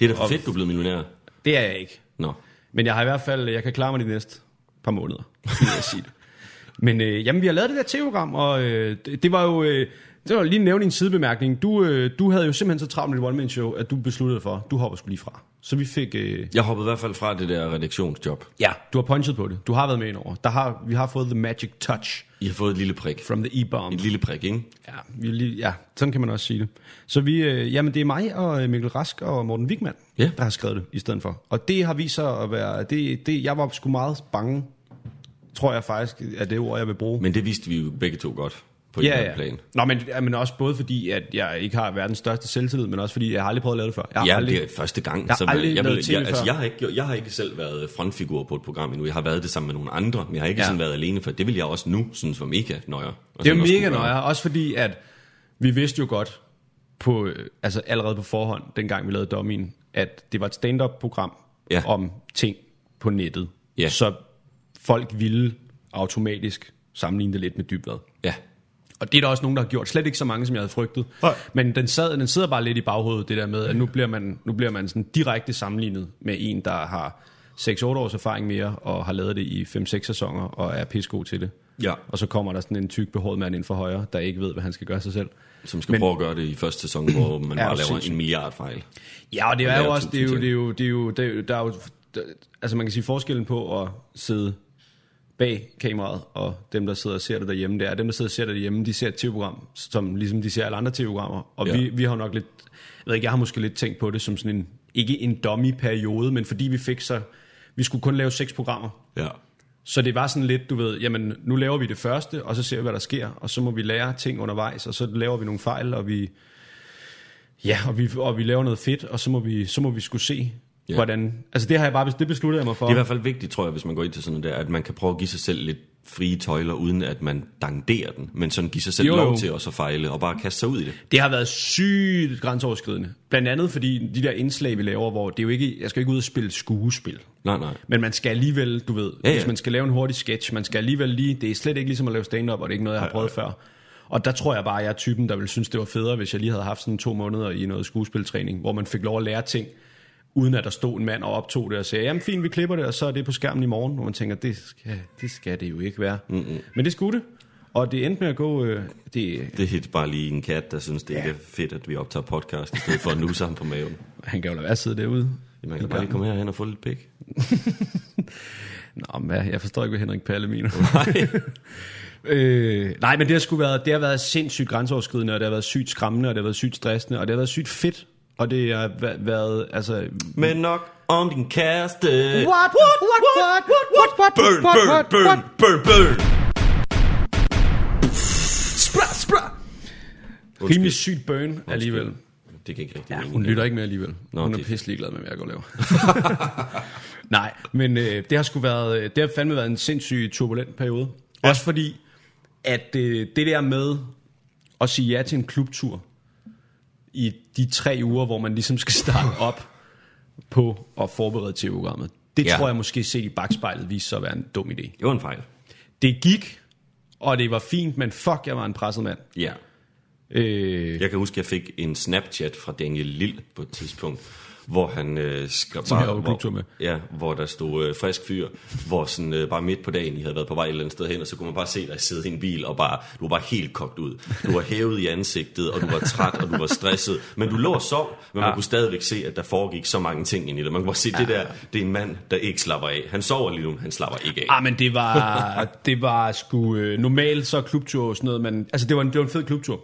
Det er da fedt, du er blevet millionær. Det er jeg ikke. Nå. Men jeg har i hvert fald, jeg kan klare mig de næste par måneder, vil jeg sige det. Men øh, jamen, vi har lavet det der tv-program, og øh, det, det var jo, øh, det var lige nævne en sidebemærkning. Du, øh, du havde jo simpelthen så travlt med dit one-man-show, at du besluttede for, du hopper skulle lige fra. Så vi fik, øh, Jeg hoppede i hvert fald fra det der redaktionsjob. ja, du har punchet på det. Du har været med ind over. Der har, vi har fået the magic touch I har fået et lille prik. from the e-bomb. Et lille prik, ikke? Ja, vi er lige, ja, sådan kan man også sige det. Så vi, øh, jamen det er mig og øh, Mikkel Rask og Morten Wigman, Ja. der har skrevet det i stedet for. Og det har vist sig at være, det, det, jeg var sgu meget bange, tror jeg faktisk, er det ord, jeg vil bruge. Men det vidste vi jo begge to godt på ja, ja, ja. plan. Nå, men, men også både fordi, at jeg ikke har verdens største selvtillid, men også fordi, jeg har aldrig prøvet at lave det før. Jeg har Ja, aldrig, det er første gang. Jeg har så aldrig jeg, vil- TV jeg, altså, jeg, har ikke, jeg har ikke selv været frontfigur på et program endnu. Jeg har været det sammen med nogle andre, men jeg har ikke Ja. sådan været alene, for det vil jeg også nu synes var mega nøjer. Det er mega kunne gøre. nøje, også fordi, at vi vidste jo godt, på, øh, altså allerede på forhånd, dengang vi lavede Dommen, at det var et stand-up-program Ja. om ting på nettet. Ja. Så folk ville automatisk sammenligne det lidt med dybvad. Ja. Og det er der også nogen, der har gjort. Slet ikke så mange, som jeg havde frygtet. Nej. Men den, sad, den sidder bare lidt i baghovedet, det der med, at nu bliver man, nu bliver man sådan direkte sammenlignet med en, der har 6-8 års erfaring mere, og har lavet det i 5-6 sæsoner, og er pissegod til det. Ja. Og så kommer der sådan en tyk behåret mand ind for højre, der ikke ved, hvad han skal gøre sig selv. Som skal Men- prøve at gøre det i første sæson, hvor man bare laver sindssygt. en milliard fejl. Ja, og det er jo også, det er jo, det er jo, det er jo, det er jo, der er jo, der, altså man kan sige forskellen på at sidde bag kameraet, og dem, der sidder og ser det derhjemme, det er, dem, der sidder og ser det derhjemme, de ser et tv-program, som ligesom de ser alle andre tv-programmer, og Ja. vi, vi har nok lidt, jeg ved ikke, jeg har måske lidt tænkt på det som sådan en, ikke en dummy-periode, men fordi vi fik så, vi skulle kun lave seks programmer, Ja. så det var sådan lidt, du ved, jamen nu laver vi det første, og så ser vi, hvad der sker, og så må vi lære ting undervejs, og så laver vi nogle fejl, og vi, ja, og vi, og vi laver noget fedt, og så må vi, så må vi skulle se, ja. Ja. hvordan, altså det har jeg bare, det besluttede jeg mig for. Det er i hvert fald vigtigt, tror jeg, hvis man går ind til sådan noget der, at man kan prøve at give sig selv lidt frie tøjler, uden at man danderer den, men sådan give sig selv Jo, lov til også at fejle, og bare kaste sig ud i det. Det har været sygt grænseoverskridende. Blandt andet fordi de der indslag, vi laver, hvor det er jo ikke, jeg skal ikke ud og spille skuespil. Nej, nej. Men man skal alligevel, du ved, ja, Ja, ja. ja. hvis man skal lave en hurtig sketch, man skal alligevel lige, det er slet ikke ligesom at lave stand-up, og det er ikke noget, jeg har prøvet før. Og der tror jeg bare, at jeg er typen, der ville synes, det var federe, hvis jeg lige havde haft sådan to måneder i noget skuespiltræning, hvor man fik lov at lære ting, uden at der stod en mand og optog det og sagde, jamen fint, vi klipper det, og så er det på skærmen i morgen, hvor man tænker, det skal det, skal det jo ikke være. Mm-mm. Men det skulle det, og det endte med at gå, øh, det, Det er bare lige en kat, der synes, det Ja. ikke er fedt, at vi optager podcast, i stedet for at nusse ham på maven. han kan jo lade være at sidde derude. Man kan bare lige komme herhen og få lidt pik. Nå, men jeg forstår ikke, hvad Henrik Palle mener. øh, nej, men det har, sgu været, det har været sindssygt grænseoverskridende, og det har været sygt skræmmende, og det har været sygt stressende, og det har været sygt fedt. Og det har væ- været, altså... Men nok om din kæreste. What, what, what, what, what, what, what, Burn, burn, burn, burn, burn. Rimelig sygt burn alligevel. Det kan ikke rigtig Ja, hun lytter ikke med alligevel. Nå, hun er det pisselig glad med, hvad jeg går og laver. Nej, men øh, det har sgu været, øh, det har fandme været en sindssygt turbulent periode. Ja. Også fordi, at øh, det der med at sige ja til en klubtur i de tre uger, hvor man ligesom skal starte op på at forberede TV-programmet, det Ja. tror jeg måske set i bagspejlet viste sig at være en dum idé. Det var en fejl. Det gik, og det var fint, men fuck, jeg var en presset mand. Ja. Øh, Jeg kan huske, at jeg fik en Snapchat fra Daniel Lille på et tidspunkt, hvor han øh, skrev Som jeg var på hvor, med. Ja, hvor der stod øh, frisk fyr, hvor sådan, øh, bare midt på dagen, I havde været på vej et eller andet sted hen, og så kunne man bare se dig sidde i en bil, og bare, du var bare helt kogt ud. Du var hævet i ansigtet, og du var træt, og du var stresset. Men du lå og sov, men man Ja. kunne stadigvæk se, at der foregik så mange ting ind i det. Man kunne bare se, det der, det er en mand, der ikke slapper af. Han sover lige nu, han slapper ikke af. Ah, men det var, det var sgu... Øh, normalt så klubtur sådan noget, man... Altså, det var en, det var en fed klubtur.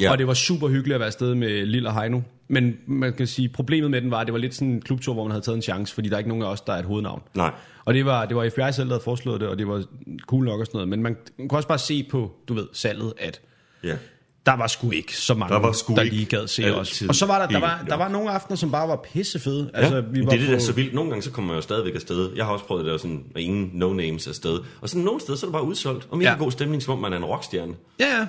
Ja. Ja. Og det var super hyggeligt at være afsted med Lille og Heino. Men man kan sige, problemet med den var, at det var lidt sådan en klubtur, hvor man havde taget en chance, fordi der er ikke nogen af os, der er et hovednavn. Nej. Og det var, det var FBI selv, der havde foreslået det, og det var cool nok og sådan noget. Men man, man kunne også bare se på, du ved, salget, at Ja. der var sgu ikke så mange, Der var sgu der lige gad se altid os. Og så var der, der, var, der var nogle aftener, som bare var pissefede. Ja, Altså, vi var det er det, der er så vildt. Nogle gange så kommer man jo stadigvæk afsted. Jeg har også prøvet det der sådan, ingen no-names afsted. Og sådan nogle steder, så er det bare udsolgt. Og mere Ja. ja. god stemning, som om man er en rockstjerne. Ja, ja.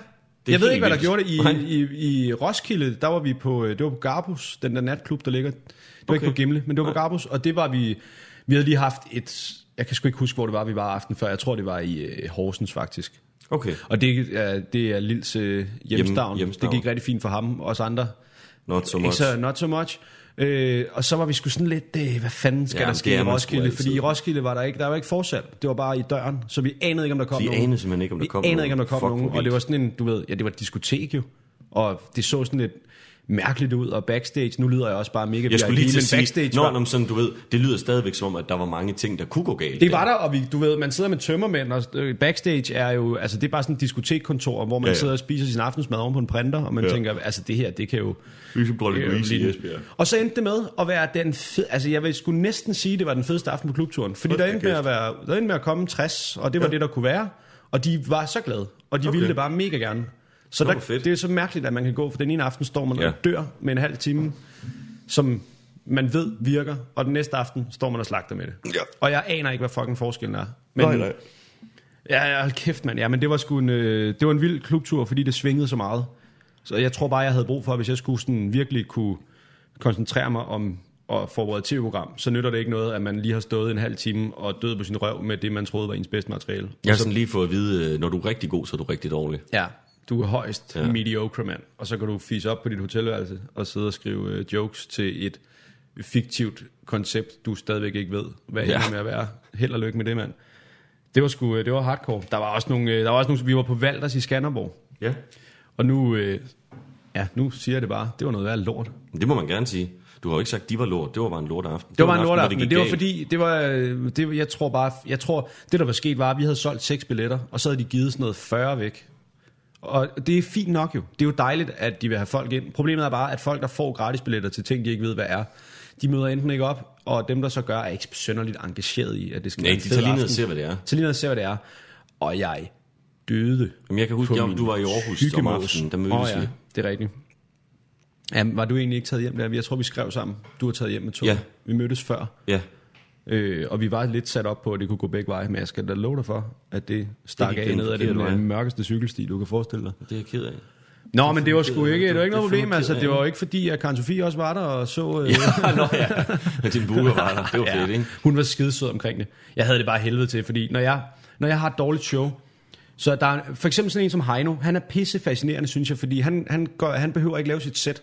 Er Jeg ved ikke, hvad der gjorde det. I, i, I Roskilde, der var vi på, øh, det var på Garbus, den der natklub, der ligger. Det var okay. Ikke på Gimle, men det var på Garbus, og det var vi, vi havde lige haft et, jeg kan sgu ikke huske, hvor det var, vi var aften før. Jeg tror, det var i øh, Horsens faktisk. Okay. Og det er, det er Lils øh, hjemstavn. hjemstavn. Det gik rigtig fint for ham, og os andre. Not so Ikke much. så, not so much. Øh, og så var vi sgu sådan lidt, øh, hvad fanden skal Ja, der ske i Roskilde? Fordi i Roskilde var der ikke, der var ikke forsalg. Det var bare i døren, så vi anede ikke, om der kom Vi nogen. anede simpelthen ikke, om der vi kom anede nogen. ikke, om der kom Fuck, nogen. Og det var sådan en, du ved, ja, det var et diskotek jo. Og det så sådan lidt mærkeligt ud, og backstage, nu lyder jeg også bare mega Jeg skulle lige til at sige, backstage Nå, var, sådan, du ved, det lyder stadigvæk som om, at der var mange ting, der kunne gå galt. det var der, og vi, du ved, man sidder med tømmermænd, og øh, backstage er jo, altså det er bare sådan et diskotekkontor, hvor man Ja, ja, sidder og spiser sin aftensmad oven på en printer, og man Ja. tænker, altså det her, det kan jo... Lige-. Og så endte det med at være den fed, altså jeg vil skulle næsten sige, det var den fedeste aften på klubturen, fordi der endte, med at være, der endte med at komme 60, og det var ja. det, der kunne være, og de var så glade, og de okay. ville det bare mega gerne. Så Nå, der, fedt. det er så mærkeligt, at man kan gå, for den ene aften står man Ja. og dør med en halv time, som man ved virker, og den næste aften står man og slagter med det. Ja. Og jeg aner ikke, hvad fucking forskellen er. Men, Nej, nej. Ja, ja, hold kæft, mand. Ja, men det var sgu en, øh, det var en vild klubtur, fordi det svingede så meget. Så jeg tror bare, jeg havde brug for, hvis jeg skulle sådan virkelig kunne koncentrere mig om at forberede et tv-program, så nytter det ikke noget, at man lige har stået en halv time og død på sin røv med det, man troede var ens bedste materiale. Jeg har Og så, sådan lige fået at vide, øh, når du er rigtig god, så er du rigtig dårlig. ja, du er højst Ja. mediocre, mand. Og så kan du fise op på dit hotelværelse og sidde og skrive øh, jokes til et fiktivt koncept, du stadigvæk ikke ved, hvad Ja. ja. med at være. Held og lykke med det, mand. Det var sgu, øh, det var hardcore. Der var også nogle, øh, der var også nogle, vi var på Valders i Skanderborg. Ja. Og nu, øh, ja, nu siger jeg det bare, det var noget værd lort. Det må man gerne sige. Du har jo ikke sagt, de var lort. Det var bare en lort aften. Det var en aften, lort aften, men det var fordi, det var, øh, det, jeg tror bare, jeg tror, det der var sket var, at vi havde solgt seks billetter, og så havde de givet sådan noget 40 væk. Og det er fint nok jo. Det er jo dejligt, at de vil have folk ind. Problemet er bare, at folk, der får gratis billetter til ting, de ikke ved, hvad er, de møder enten ikke op, og dem, der så gør, er ikke sønderligt engageret i, at det skal Nej, være en de fed tager lige ned og ser, hvad det er. Tager lige ned og ser, hvad det er. Og jeg døde Jamen, jeg kan huske, min du var i Aarhus om aftenen. Der mødtes Åh, ja, vi. det er rigtigt. Ja, var du egentlig ikke taget hjem der? Jeg tror, vi skrev sammen. Du har taget hjem med to. Ja. Vi mødtes før. Ja. Øh, og vi var lidt sat op på, at det kunne gå begge veje, men jeg skal da love dig for, at det stak af den ned af den forkerte øh, mørkeste cykelsti, du kan forestille dig. Det er jeg ked af. Nå, men det var sgu ikke, det var ikke noget problem, altså det var jo ikke fordi, at Karen Sofie også var der og så... Øh, Ja, nå ja. Men din buge var der. Det var fedt, ikke? Hun var skidesød omkring det. Jeg havde det bare helvede til, fordi når jeg, når jeg har et dårligt show, så der er for eksempel sådan en som Heino, han er pisse fascinerende, synes jeg, fordi han, han, går, han behøver ikke lave sit sæt.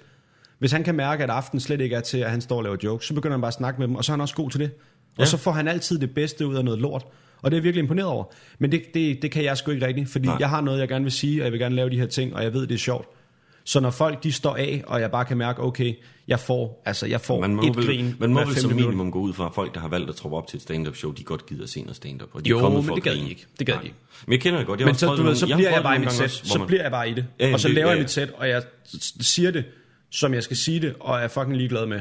Hvis han kan mærke, at aftenen slet ikke er til, at han står og laver jokes, så begynder han bare at snakke med dem, og så er han også god til det. Og Ja. så får han altid det bedste ud af noget lort. Og det er jeg virkelig imponeret over. Men det, det, det kan jeg sgu ikke rigtigt, fordi Nej. Jeg har noget, jeg gerne vil sige, og jeg vil gerne lave de her ting, og jeg ved, det er sjovt. Så når folk de står af, og jeg bare kan mærke, okay, jeg får, altså, jeg får Man må et vel, grin man må vel som minimum gå ud fra at folk, der har valgt at troppe op til et stand-up show, de godt gider se noget stand-up. Og de er Jo, kommet men for det gad de ikke. Det gad de ikke. Men jeg kender det godt. Jeg Men så, du ved, så jeg bliver jeg bare i mit sæt. Så man- bliver jeg bare i det. Ja, Og så laver ja, jeg ja. mit sæt, og jeg siger det, som jeg skal sige det, og er fucking ligeglad med,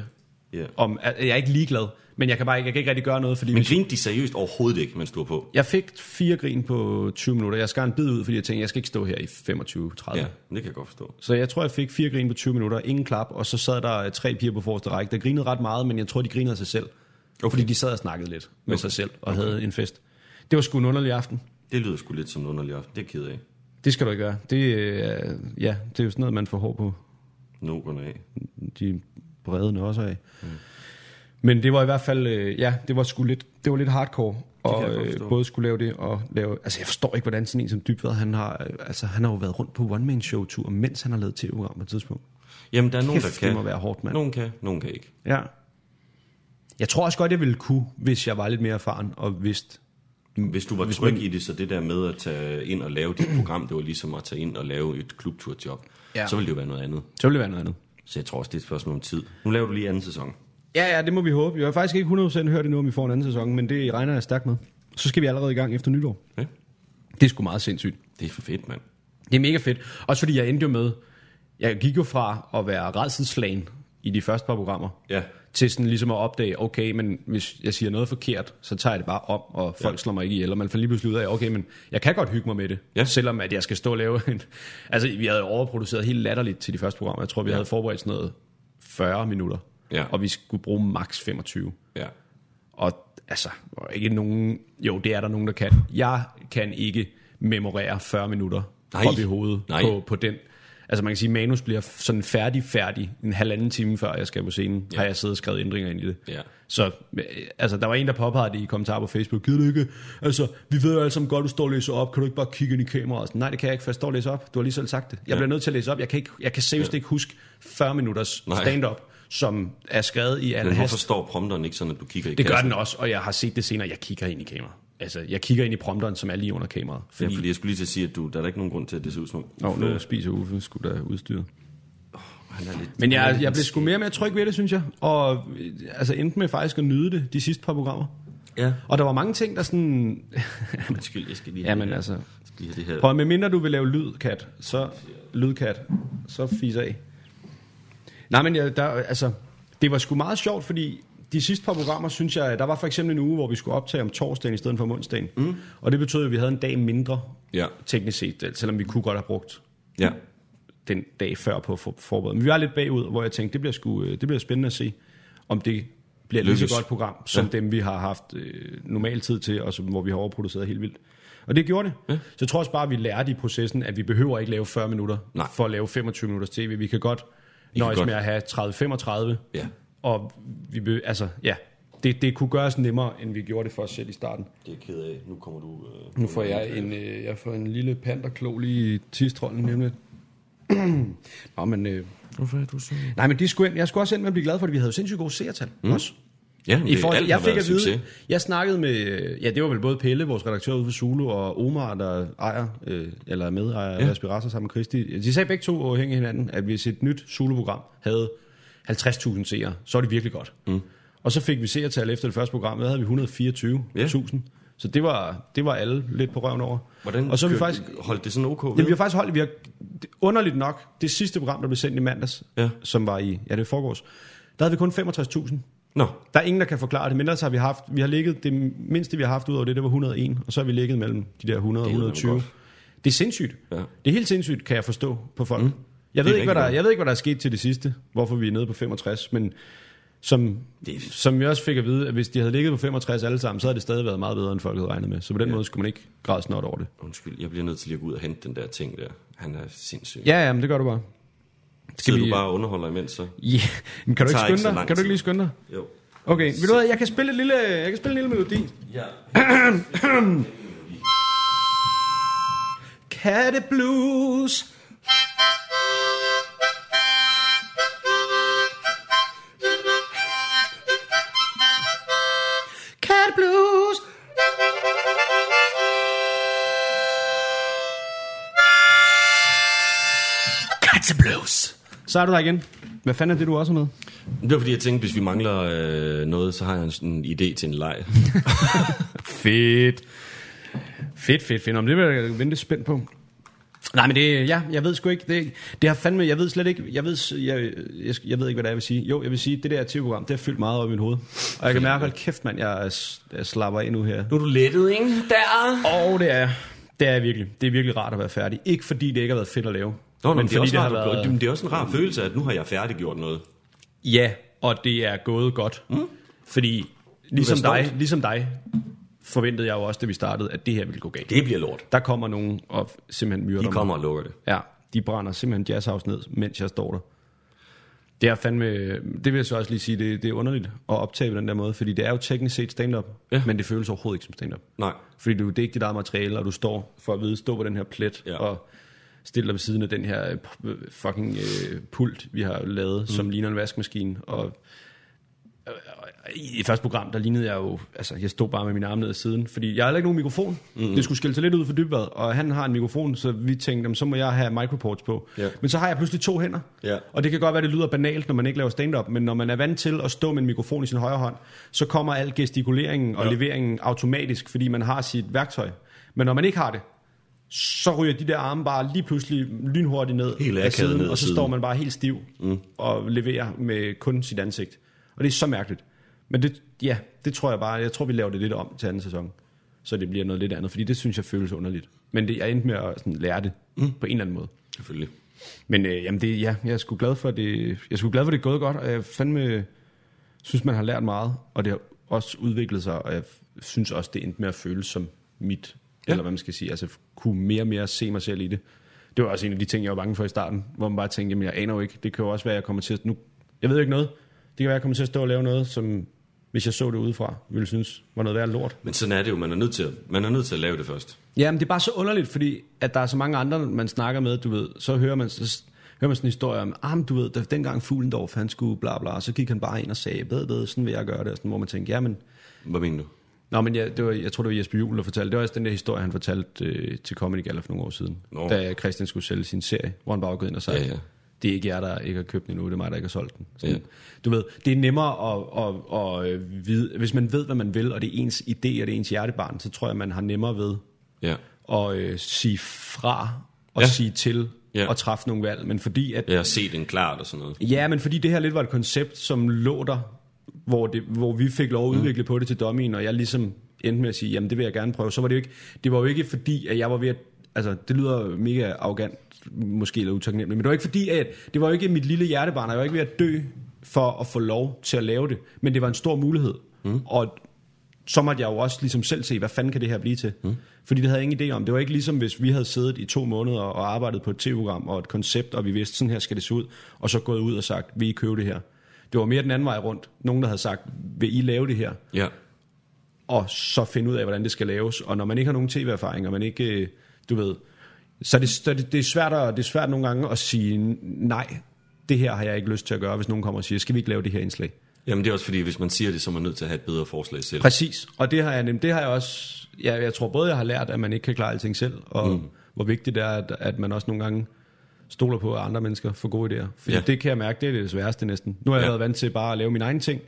Ja. Om, at jeg er ikke ligeglad, men jeg kan bare ikke, jeg kan ikke rigtig gøre noget, fordi Men grinte de seriøst overhovedet ikke, mens du var på? jeg fik fire grin på 20 minutter. Jeg skar en bid ud, fordi jeg tænkte, jeg skal ikke stå her i 25-30. Ja, det kan jeg godt forstå. Så jeg tror, jeg fik fire grin på 20 minutter, ingen klap, og så sad der tre piger på forreste række, der grinede ret meget, men jeg tror, de grinede af sig selv. Okay. Fordi de sad og snakkede lidt med okay. sig selv og okay. havde en fest. Det var sgu en underlig aften. Det lyder sgu lidt som en underlig aften. Det er ked af. Det skal du ikke gøre. Det, øh, ja, det er jo sådan noget, man får hår på Nogerne af. de brede også af. Mm. Men det var i hvert fald, øh, ja, det var sgu lidt, det var lidt hardcore. Og øh, både skulle lave det og lave... Altså, jeg forstår ikke, hvordan sådan en som Dybvad, han har, øh, altså, han har jo været rundt på one-man-show-tur, mens han har lavet tv-program på et tidspunkt. Jamen, der er nogen, Kæft, der det kan. må være hårdt, mand. Nogen kan, nogen kan ikke. Ja. Jeg tror også godt, jeg ville kunne, hvis jeg var lidt mere erfaren og vidste... Hvis du var Hvis tryg man- i det, så det der med at tage ind og lave dit program, det var ligesom at tage ind og lave et klubturjob, Ja. så ville det jo være noget andet. Så ville det være noget andet. Så jeg tror også, det er et spørgsmål om tid. Nu laver du lige anden sæson. Ja, ja, det må vi håbe. Jeg har faktisk ikke 100% hørt endnu, om vi får en anden sæson, men det regner jeg stærkt med. Så skal vi allerede i gang efter nytår. Ja? Det er sgu meget sindssygt. Det er for fedt, mand. Det er mega fedt. Også fordi jeg endte jo med, jeg gik jo fra at være redselslagen i de første par programmer, Ja. Til sådan ligesom at opdage, okay, men hvis jeg siger noget forkert, så tager jeg det bare om, og folk ja. slår mig ikke ihjel, og man får lige pludselig ud af, okay, men jeg kan godt hygge mig med det, Ja. selvom at jeg skal stå og lave en... Altså, vi havde overproduceret helt latterligt til de første programmer. Jeg tror, vi Ja. havde forberedt sådan noget 40 minutter, Ja. og vi skulle bruge maks 25. Ja. Og altså, ikke nogen... Jo, det er der nogen, der kan. Jeg kan ikke memorere 40 minutter Nej. op i hovedet Nej. på, på den. Altså man kan sige, at manus bliver sådan færdig, færdig en halvanden time før jeg skal på scenen, ja. har jeg siddet og skrevet ændringer ind i det. Ja. Så øh, altså, der var en, der påpegede det i kommentarer på Facebook. Gider du ikke? Altså, vi ved jo alle sammen godt, du står og læser op. Kan du ikke bare kigge ind i kameraet? Sådan, Nej, det kan jeg ikke, for jeg står og læser op. Du har lige selv sagt det. Jeg Ja. bliver nødt til at læse op. Jeg kan, ikke, jeg kan seriøst ja. ikke huske 40 minutters Nej. stand-up, som er skrevet i alle Men hvorfor hast. står prompteren ikke sådan, at du kigger i Det gør kassen? den også, og jeg har set det senere. Jeg kigger ind i kameraet. Altså, jeg kigger ind i prompteren, som er lige under kameraet. Fordi... Ja, fordi jeg skulle lige til at sige, at du, der er der ikke nogen grund til, at det ser ud som om... Nå, nu spiser Uffe sgu da udstyret. Han er lidt, Men jeg, jeg en blev sgu mere og mere tryg ved det, synes jeg. Og altså, endte med faktisk at nyde det, de sidste par programmer. Ja. Og der var mange ting, der sådan... Undskyld, jeg skal lige have Jamen altså... Jeg skal lige have det her. Prøv med mindre du vil lave lyd, kat, så lydkat, så fis af. Nej, men jeg, der, altså, det var sgu meget sjovt, fordi de sidste par programmer, synes jeg, der var for eksempel en uge, hvor vi skulle optage om torsdagen i stedet for onsdagen. Mm. Og det betød, at vi havde en dag mindre, Ja. teknisk set, selvom vi kunne godt have brugt Ja. den dag før på for. Men vi var lidt bagud, hvor jeg tænkte, det bliver, sgu, øh, det bliver spændende at se, om det bliver lige så godt program, som Ja. dem, vi har haft øh, normal tid til, og som, hvor vi har overproduceret helt vildt. Og det gjorde det. Ja. Så jeg tror også bare, at vi lærte i processen, at vi behøver ikke lave 40 minutter Nej. for at lave 25 minutters tv. Vi kan godt nøjes godt. med at have 30-35, Ja. Og vi be, altså, ja, det, det kunne gøres nemmere, end vi gjorde det for os selv i starten. Det er jeg ked af. Nu kommer du... Øh, Nu får jeg en, øh, jeg får en lille panderklo lige i tistrollen nemlig. Nå, men... Øh, Hvorfor er du så... nej, men de skulle, jeg skulle også ind med at blive glad for, at vi havde jo sindssygt gode seertal mm. også. Ja, I det, forhold, alt jeg fik at vide, jeg snakkede med, øh, ja det var vel både Pelle, vores redaktør ude for Zulu, og Omar, der ejer, øh, eller er medejer af Ja. Respirator sammen med Kristi. De sagde begge to af hinanden, at hvis et nyt Zulu-program havde 50.000 seere, så var det virkelig godt. Mm. Og så fik vi seertal efter det første program, der havde vi 124.000. Så det var, det var alle lidt på røven over. Hvordan og så vi faktisk, holdt det sådan ok ved? Ja, vi har faktisk holdt, vi har, underligt nok, det sidste program, der blev sendt i mandags, Ja. som var i, ja det er foregårs, der havde vi kun 65.000. Nå, Der er ingen, der kan forklare det, men ellers har vi haft, vi har ligget, det mindste vi har haft ud over det, det var 101, og så har vi ligget mellem de der 100 og Det er 120. godt. Det er sindssygt. Ja. Det er helt sindssygt, kan jeg forstå på folk. Mm. Jeg, ved ikke, hvad der, jeg ved ikke, hvad der er sket til det sidste, hvorfor vi er nede på 65, men som, Det som vi også fik at vide, at hvis de havde ligget på 65 alle sammen, så havde det stadig været meget bedre, end folk havde regnet med. Så på den Ja. måde skulle man ikke græde snot over det. undskyld. Jeg bliver nødt til lige at gå ud og hente den der ting der. Han er sindssyg. Ja, ja, men det gør du bare. Skal vi- du bare og underholder imens så? Ja, men kan du ikke ikke skynde så dig? Kan du ikke lige skynde dig? Jo. Okay, ved du hvad, jeg kan spille en lille, jeg kan spille en lille melodi. Ja. Katte Blues. Blues. Så er du der igen. Hvad fanden er det, du også med? Det var fordi, jeg tænkte, hvis vi mangler øh, noget, så har jeg en, sådan en idé til en leg. Fedt. Fedt, fedt, fedt. Om det vil jeg vente spændt på. Nej, men det, ja, jeg ved sgu ikke, det, det har fandme, jeg ved slet ikke, jeg ved, jeg, jeg, jeg ved ikke, hvad det er, jeg vil sige. Jo, jeg vil sige, det der tv-program, det har fyldt meget op i mit hoved. Og jeg kan mærke, hold kæft mand, jeg, jeg slapper af nu her. Nu er du lettet, ikke? Der. Og det er, det er virkelig, det er virkelig rart at være færdig. Ikke fordi det ikke har været fedt at lave. Nå, men det er, også det har været... været, det er også en rar følelse, at nu har jeg færdiggjort noget. ja, og det er gået godt. Mm. Fordi, ligesom dig, ligesom dig, forventede jeg jo også, da vi startede, at det her ville gå galt. Det bliver lort. Der kommer nogen og simpelthen myrder De mig. kommer og lukker det. Ja, de brænder simpelthen jazzhouse ned, mens jeg står der. Det er fandme, det vil jeg så også lige sige, det, det er underligt at optage på den der måde, fordi det er jo teknisk set stand-up, Ja. men det føles overhovedet ikke som stand-up. Nej. Fordi du, det er ikke dit eget materiale, og du står for at vide, stå på den her plet, ja. og stille dig ved siden af den her øh, fucking øh, pult, vi har lavet, mm. som ligner en vaskemaskine, og øh, i det første program, der lignede jeg jo, altså jeg stod bare med mine arme ned ad siden, fordi jeg har heller ikke nogen mikrofon. Mm. Det skulle skille sig lidt ud for dybvad, og han har en mikrofon, så vi tænkte, jamen, så må jeg have microports på. Ja. Men så har jeg pludselig to hænder, Ja. og det kan godt være, det lyder banalt, når man ikke laver stand-up, men når man er vant til at stå med en mikrofon i sin højre hånd, så kommer al gestikuleringen og ja. leveringen automatisk, fordi man har sit værktøj. Men når man ikke har det, så ryger de der arme bare lige pludselig lynhurtigt ned Helt af siden, ned og så står man bare helt stiv mm. og leverer med kun sit ansigt. Og det er så mærkeligt. Men det, ja, det tror jeg bare, jeg tror vi laver det lidt om til anden sæson. Så det bliver noget lidt andet, fordi det synes jeg føles underligt. Men det, jeg endte med at sådan, lære det mm. på en eller anden måde. Selvfølgelig. Men øh, jamen det, ja, jeg er sgu glad for, at det, jeg er sgu glad for, at det er gået godt, og jeg fandme synes, man har lært meget, og det har også udviklet sig, og jeg synes også, det endte med at føles som mit, ja. eller hvad man skal sige, altså kunne mere og mere se mig selv i det. Det var også en af de ting, jeg var bange for i starten, hvor man bare tænkte, jamen jeg aner jo ikke, det kan jo også være, jeg kommer til at, nu, jeg ved jo ikke noget, det kan være, jeg kommer til at stå og lave noget, som hvis jeg så det udefra, ville synes var noget værd lort. Men sådan er det jo, man er nødt til at, man er nødt til at lave det først. Ja, men det er bare så underligt, fordi at der er så mange andre, man snakker med, du ved, så hører man, så hører man sådan en historie om, ah, men du ved, da, dengang Fuglendorf, han skulle bla bla, så gik han bare ind og sagde, ved, ved, sådan vil jeg gøre det, og sådan, hvor man tænker, ja, men, Hvad mener du? Nå, men jeg, det var, jeg tror, det var Jesper Juhl, der fortalte. Det var også den der historie, han fortalte øh, til Comedy Gala for nogle år siden. Nå. Da Christian skulle sælge sin serie, hvor han bare var gået ind og sagde, Ja, ja. det er ikke jer, der ikke har købt den endnu, det er mig, der ikke har solgt den. Sådan, Ja. Du ved, det er nemmere at, at, at, at vide, hvis man ved, hvad man vil, og det er ens idé, og det er ens hjertebarn, så tror jeg, man har nemmere ved Ja. at øh, sige fra og Ja. ja. sige til Ja. ja. og træffe nogle valg. Men fordi at Jeg har set den klart og sådan noget. Ja, men fordi det her lidt var et koncept, som lå der, hvor, det, hvor vi fik lov at udvikle på det til dummyen, og jeg ligesom endte med at sige, jamen det vil jeg gerne prøve. Så var det jo ikke, det var jo ikke fordi, at jeg var ved at, altså det lyder mega arrogant, måske eller utaknemmeligt, men det var ikke fordi, at det var jo ikke mit lille hjertebarn, jeg var ikke ved at dø for at få lov til at lave det, men det var en stor mulighed. Mm. Og så måtte jeg jo også ligesom selv se, hvad fanden kan det her blive til? Mm. Fordi det havde jeg ingen idé om. Det var ikke ligesom, hvis vi havde siddet i to måneder og arbejdet på et tv-program og et koncept, og vi vidste, sådan her skal det se ud, og så gået ud og sagt, vil I købe det her? Det var mere den anden vej rundt. Nogen, der havde sagt, vil I lave det her? Ja. Og så finde ud af, hvordan det skal laves. Og når man ikke har nogen tv-erfaring, og man ikke, øh, du ved, så det, så det, det, er svært at, det er svært nogle gange at sige, nej, det her har jeg ikke lyst til at gøre, hvis nogen kommer og siger, skal vi ikke lave det her indslag? Jamen det er også fordi, hvis man siger det, så er man nødt til at have et bedre forslag selv. Præcis, og det har jeg, nemt- det har jeg også, ja, jeg tror både, jeg har lært, at man ikke kan klare alting selv, og mm. hvor vigtigt det er, at, at man også nogle gange stoler på, at andre mennesker får gode idéer. Fordi Ja. ja. det kan jeg mærke, det er det sværeste næsten. Nu har jeg Ja. været vant til bare at lave mine egne ting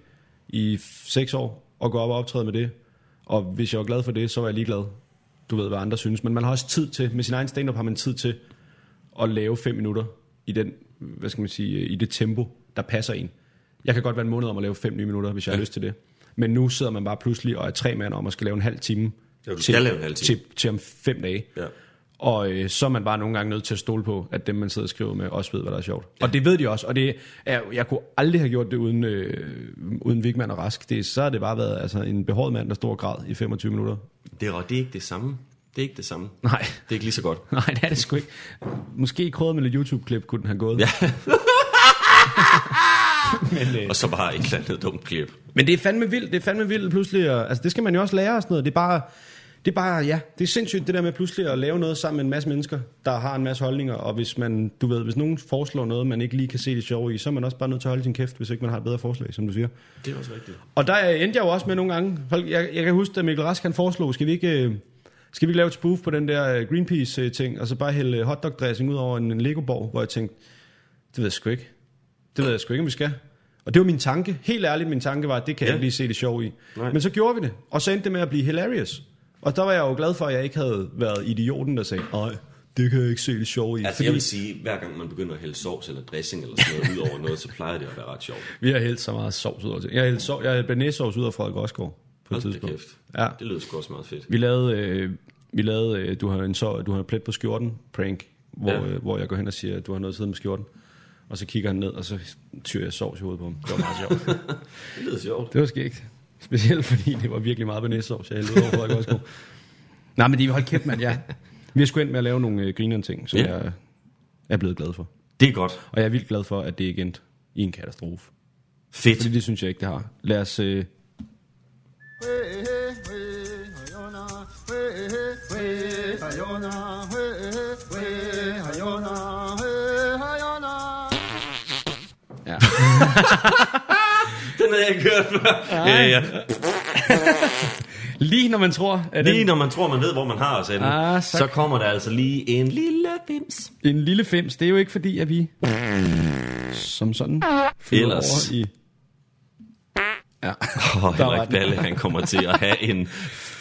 i seks år, og gå op og optræde med det. Og hvis jeg var glad for det, så var jeg ligeglad. Du ved, hvad andre synes. Men man har også tid til, med sin egen stand-up har man tid til at lave fem minutter i den, hvad skal man sige, i det tempo, der passer en. Jeg kan godt være en måned om at lave fem nye minutter, hvis jeg har lyst til det. Men nu sidder man bare pludselig og er tre mand om at skal lave en halv time. Ja, du skal lave en halv time. Til, til om fem dage. Ja. Og øh, så er man bare nogle gange nødt til at stole på, at dem, man sidder og skriver med, også ved, hvad der er sjovt. Ja. Og det ved de også. Og det er, jeg kunne aldrig have gjort det uden, øh, uden Vigman og Rask. Det, så har det bare været altså, en behåret mand, der står og græd i 25 minutter. Det er, det er ikke det samme. Det er ikke det samme. Nej, Det er ikke lige så godt. nej, det er det sgu ikke. Måske krydret med lidt YouTube-klip kunne den have gået. Ja. Men, øh, Og så bare et eller andet dumt klip. Men det er fandme vildt, det er fandme vildt pludselig, og, altså det skal man jo også lære og sådan noget, det er bare, det er bare, ja, det er sindssygt det der med pludselig at lave noget sammen med en masse mennesker, der har en masse holdninger, og hvis man, du ved, hvis nogen foreslår noget, man ikke lige kan se det sjove i, så er man også bare nødt til at holde sin kæft, hvis ikke man har et bedre forslag, som du siger. Det er også rigtigt. Og der endte jeg jo også med nogle gange, folk, jeg, jeg kan huske, da Mikkel Rask han foreslog, skal vi ikke, øh, skal vi ikke lave et spoof på den der øh, Greenpeace-ting, og så bare hælde hotdog-dressing ud over en, en Lego-borg, hvor jeg tænkte, det ved jeg sgu ikke. Det ved jeg sgu ikke, om vi skal. Og det var min tanke. Helt ærligt, min tanke var, at det kan. Ja. jeg ikke lige se det sjov i. Nej. Men så gjorde vi det. Og så endte det med at blive hilarious. Og der var jeg jo glad for, at jeg ikke havde været idioten, der sagde, nej, det kan jeg ikke se det sjove i. Altså, fordi jeg vil sige, hver gang man begynder at hælde sovs eller dressing eller sådan noget ud over noget, så plejer det at være ret sjovt. vi har hældt så meget sovs ud over til. Jeg har hældt, sov, jeg har hældt bearnaisesauce ud af Frederik Osgaard på et Hold da tidspunkt. kæft. Ja. Det lyder sgu også meget fedt. Vi lavede, øh, vi lavede øh, du har en så, du har en plet på skjorten prank, hvor, ja. øh, hvor jeg går hen og siger, at du har noget siddet med skjorten. Og så kigger han ned, og så tyrer jeg sovs i hovedet på ham. Det var meget sjovt. Det lyder sjovt. det var skægt. Specielt fordi det var virkelig meget bearnaisesauce, jeg hældte ud over Frederik. Nej, men det er hold kæft, mand. Ja. Vi har sgu endt med at lave nogle øh, grinerne ting, som Ja. ja. jeg er blevet glad for. Det er godt. Og jeg er vildt glad for, at det ikke endte i en katastrofe. Fedt. Fordi det synes jeg ikke, det har. Lad os... Øh, ja. Den havde jeg ikke hørt før. Ja, ja. Lige når man tror, at Lige den, når man tror, man ved, hvor man har os henne, Ah, så... så- kommer der altså lige en lille bims. en lille fems, det er jo ikke fordi, at vi som sådan Ellers. over i... Ja. Var Henrik. Balle, han kommer til at have en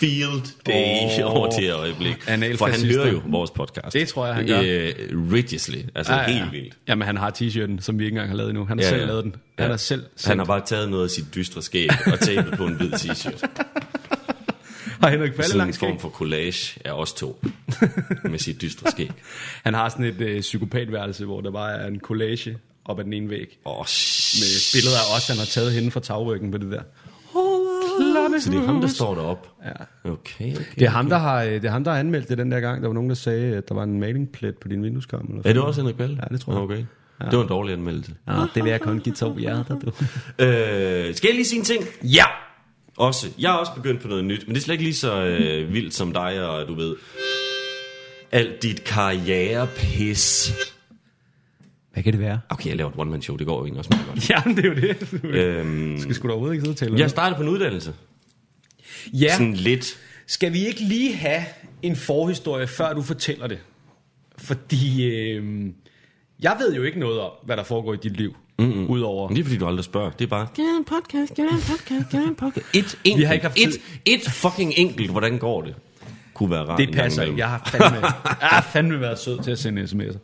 field day Åh. over det her øjeblik. For han hører jo vores podcast. Det tror jeg, han gør. Øh, religiously. Altså Ja, ja, ja. helt vildt. Jamen, han har t-shirten, som vi ikke engang har lavet endnu. Han har Ja, selv ja. lavet den. Han Ja. har selv Han sendt. har bare taget noget af sit dystre skæg og tapet på en hvid t-shirt. har Henrik en langt form skæg. for collage af os to. med sit dystre skæg. Han har sådan et øh, psykopatværelse, hvor der bare er en collage op ad den ene væg. Oh, Med billeder af os, han har taget henne fra tagryggen på det der. Så det er ham, der står deroppe? Ja. Okay, okay. Det er, ham, der har, øh, det er ham, der har anmeldt det den der gang. Der var nogen, der sagde, at der var en malingplet på din vindueskarm. Eller Er det også Henrik Balle? Ja, det tror jeg. Okay. Det var en dårlig anmeldelse. Ja, det vil jeg kun give to hjerter, du. Øh, skal jeg lige sige en ting? Ja! Også. Jeg er også begyndt på noget nyt, men det er slet ikke lige så øh, vildt som dig, og du ved... Alt dit karrierepis. Hvad kan det være? Okay, jeg laver et one-man-show, det går jo egentlig også meget godt. Ja, det er jo det. øhm, Skal sgu da overhovedet ikke sidde og tale jeg startede på en uddannelse. Ja, Sådan lidt. skal vi ikke lige have en forhistorie, før du fortæller det? Fordi øh, jeg ved jo ikke noget om, hvad der foregår i dit liv. Mm-hmm. Udover... Det er fordi, du aldrig spørger. Det er bare, kan jeg en podcast, kan jeg en podcast, kan jeg en podcast. Et enkelt, Vi har ikke haft et, et fucking enkelt, hvordan går det? Kunne være rart Det passer ikke. Jeg har fandme, jeg har fandme været sød til at sende sms'er.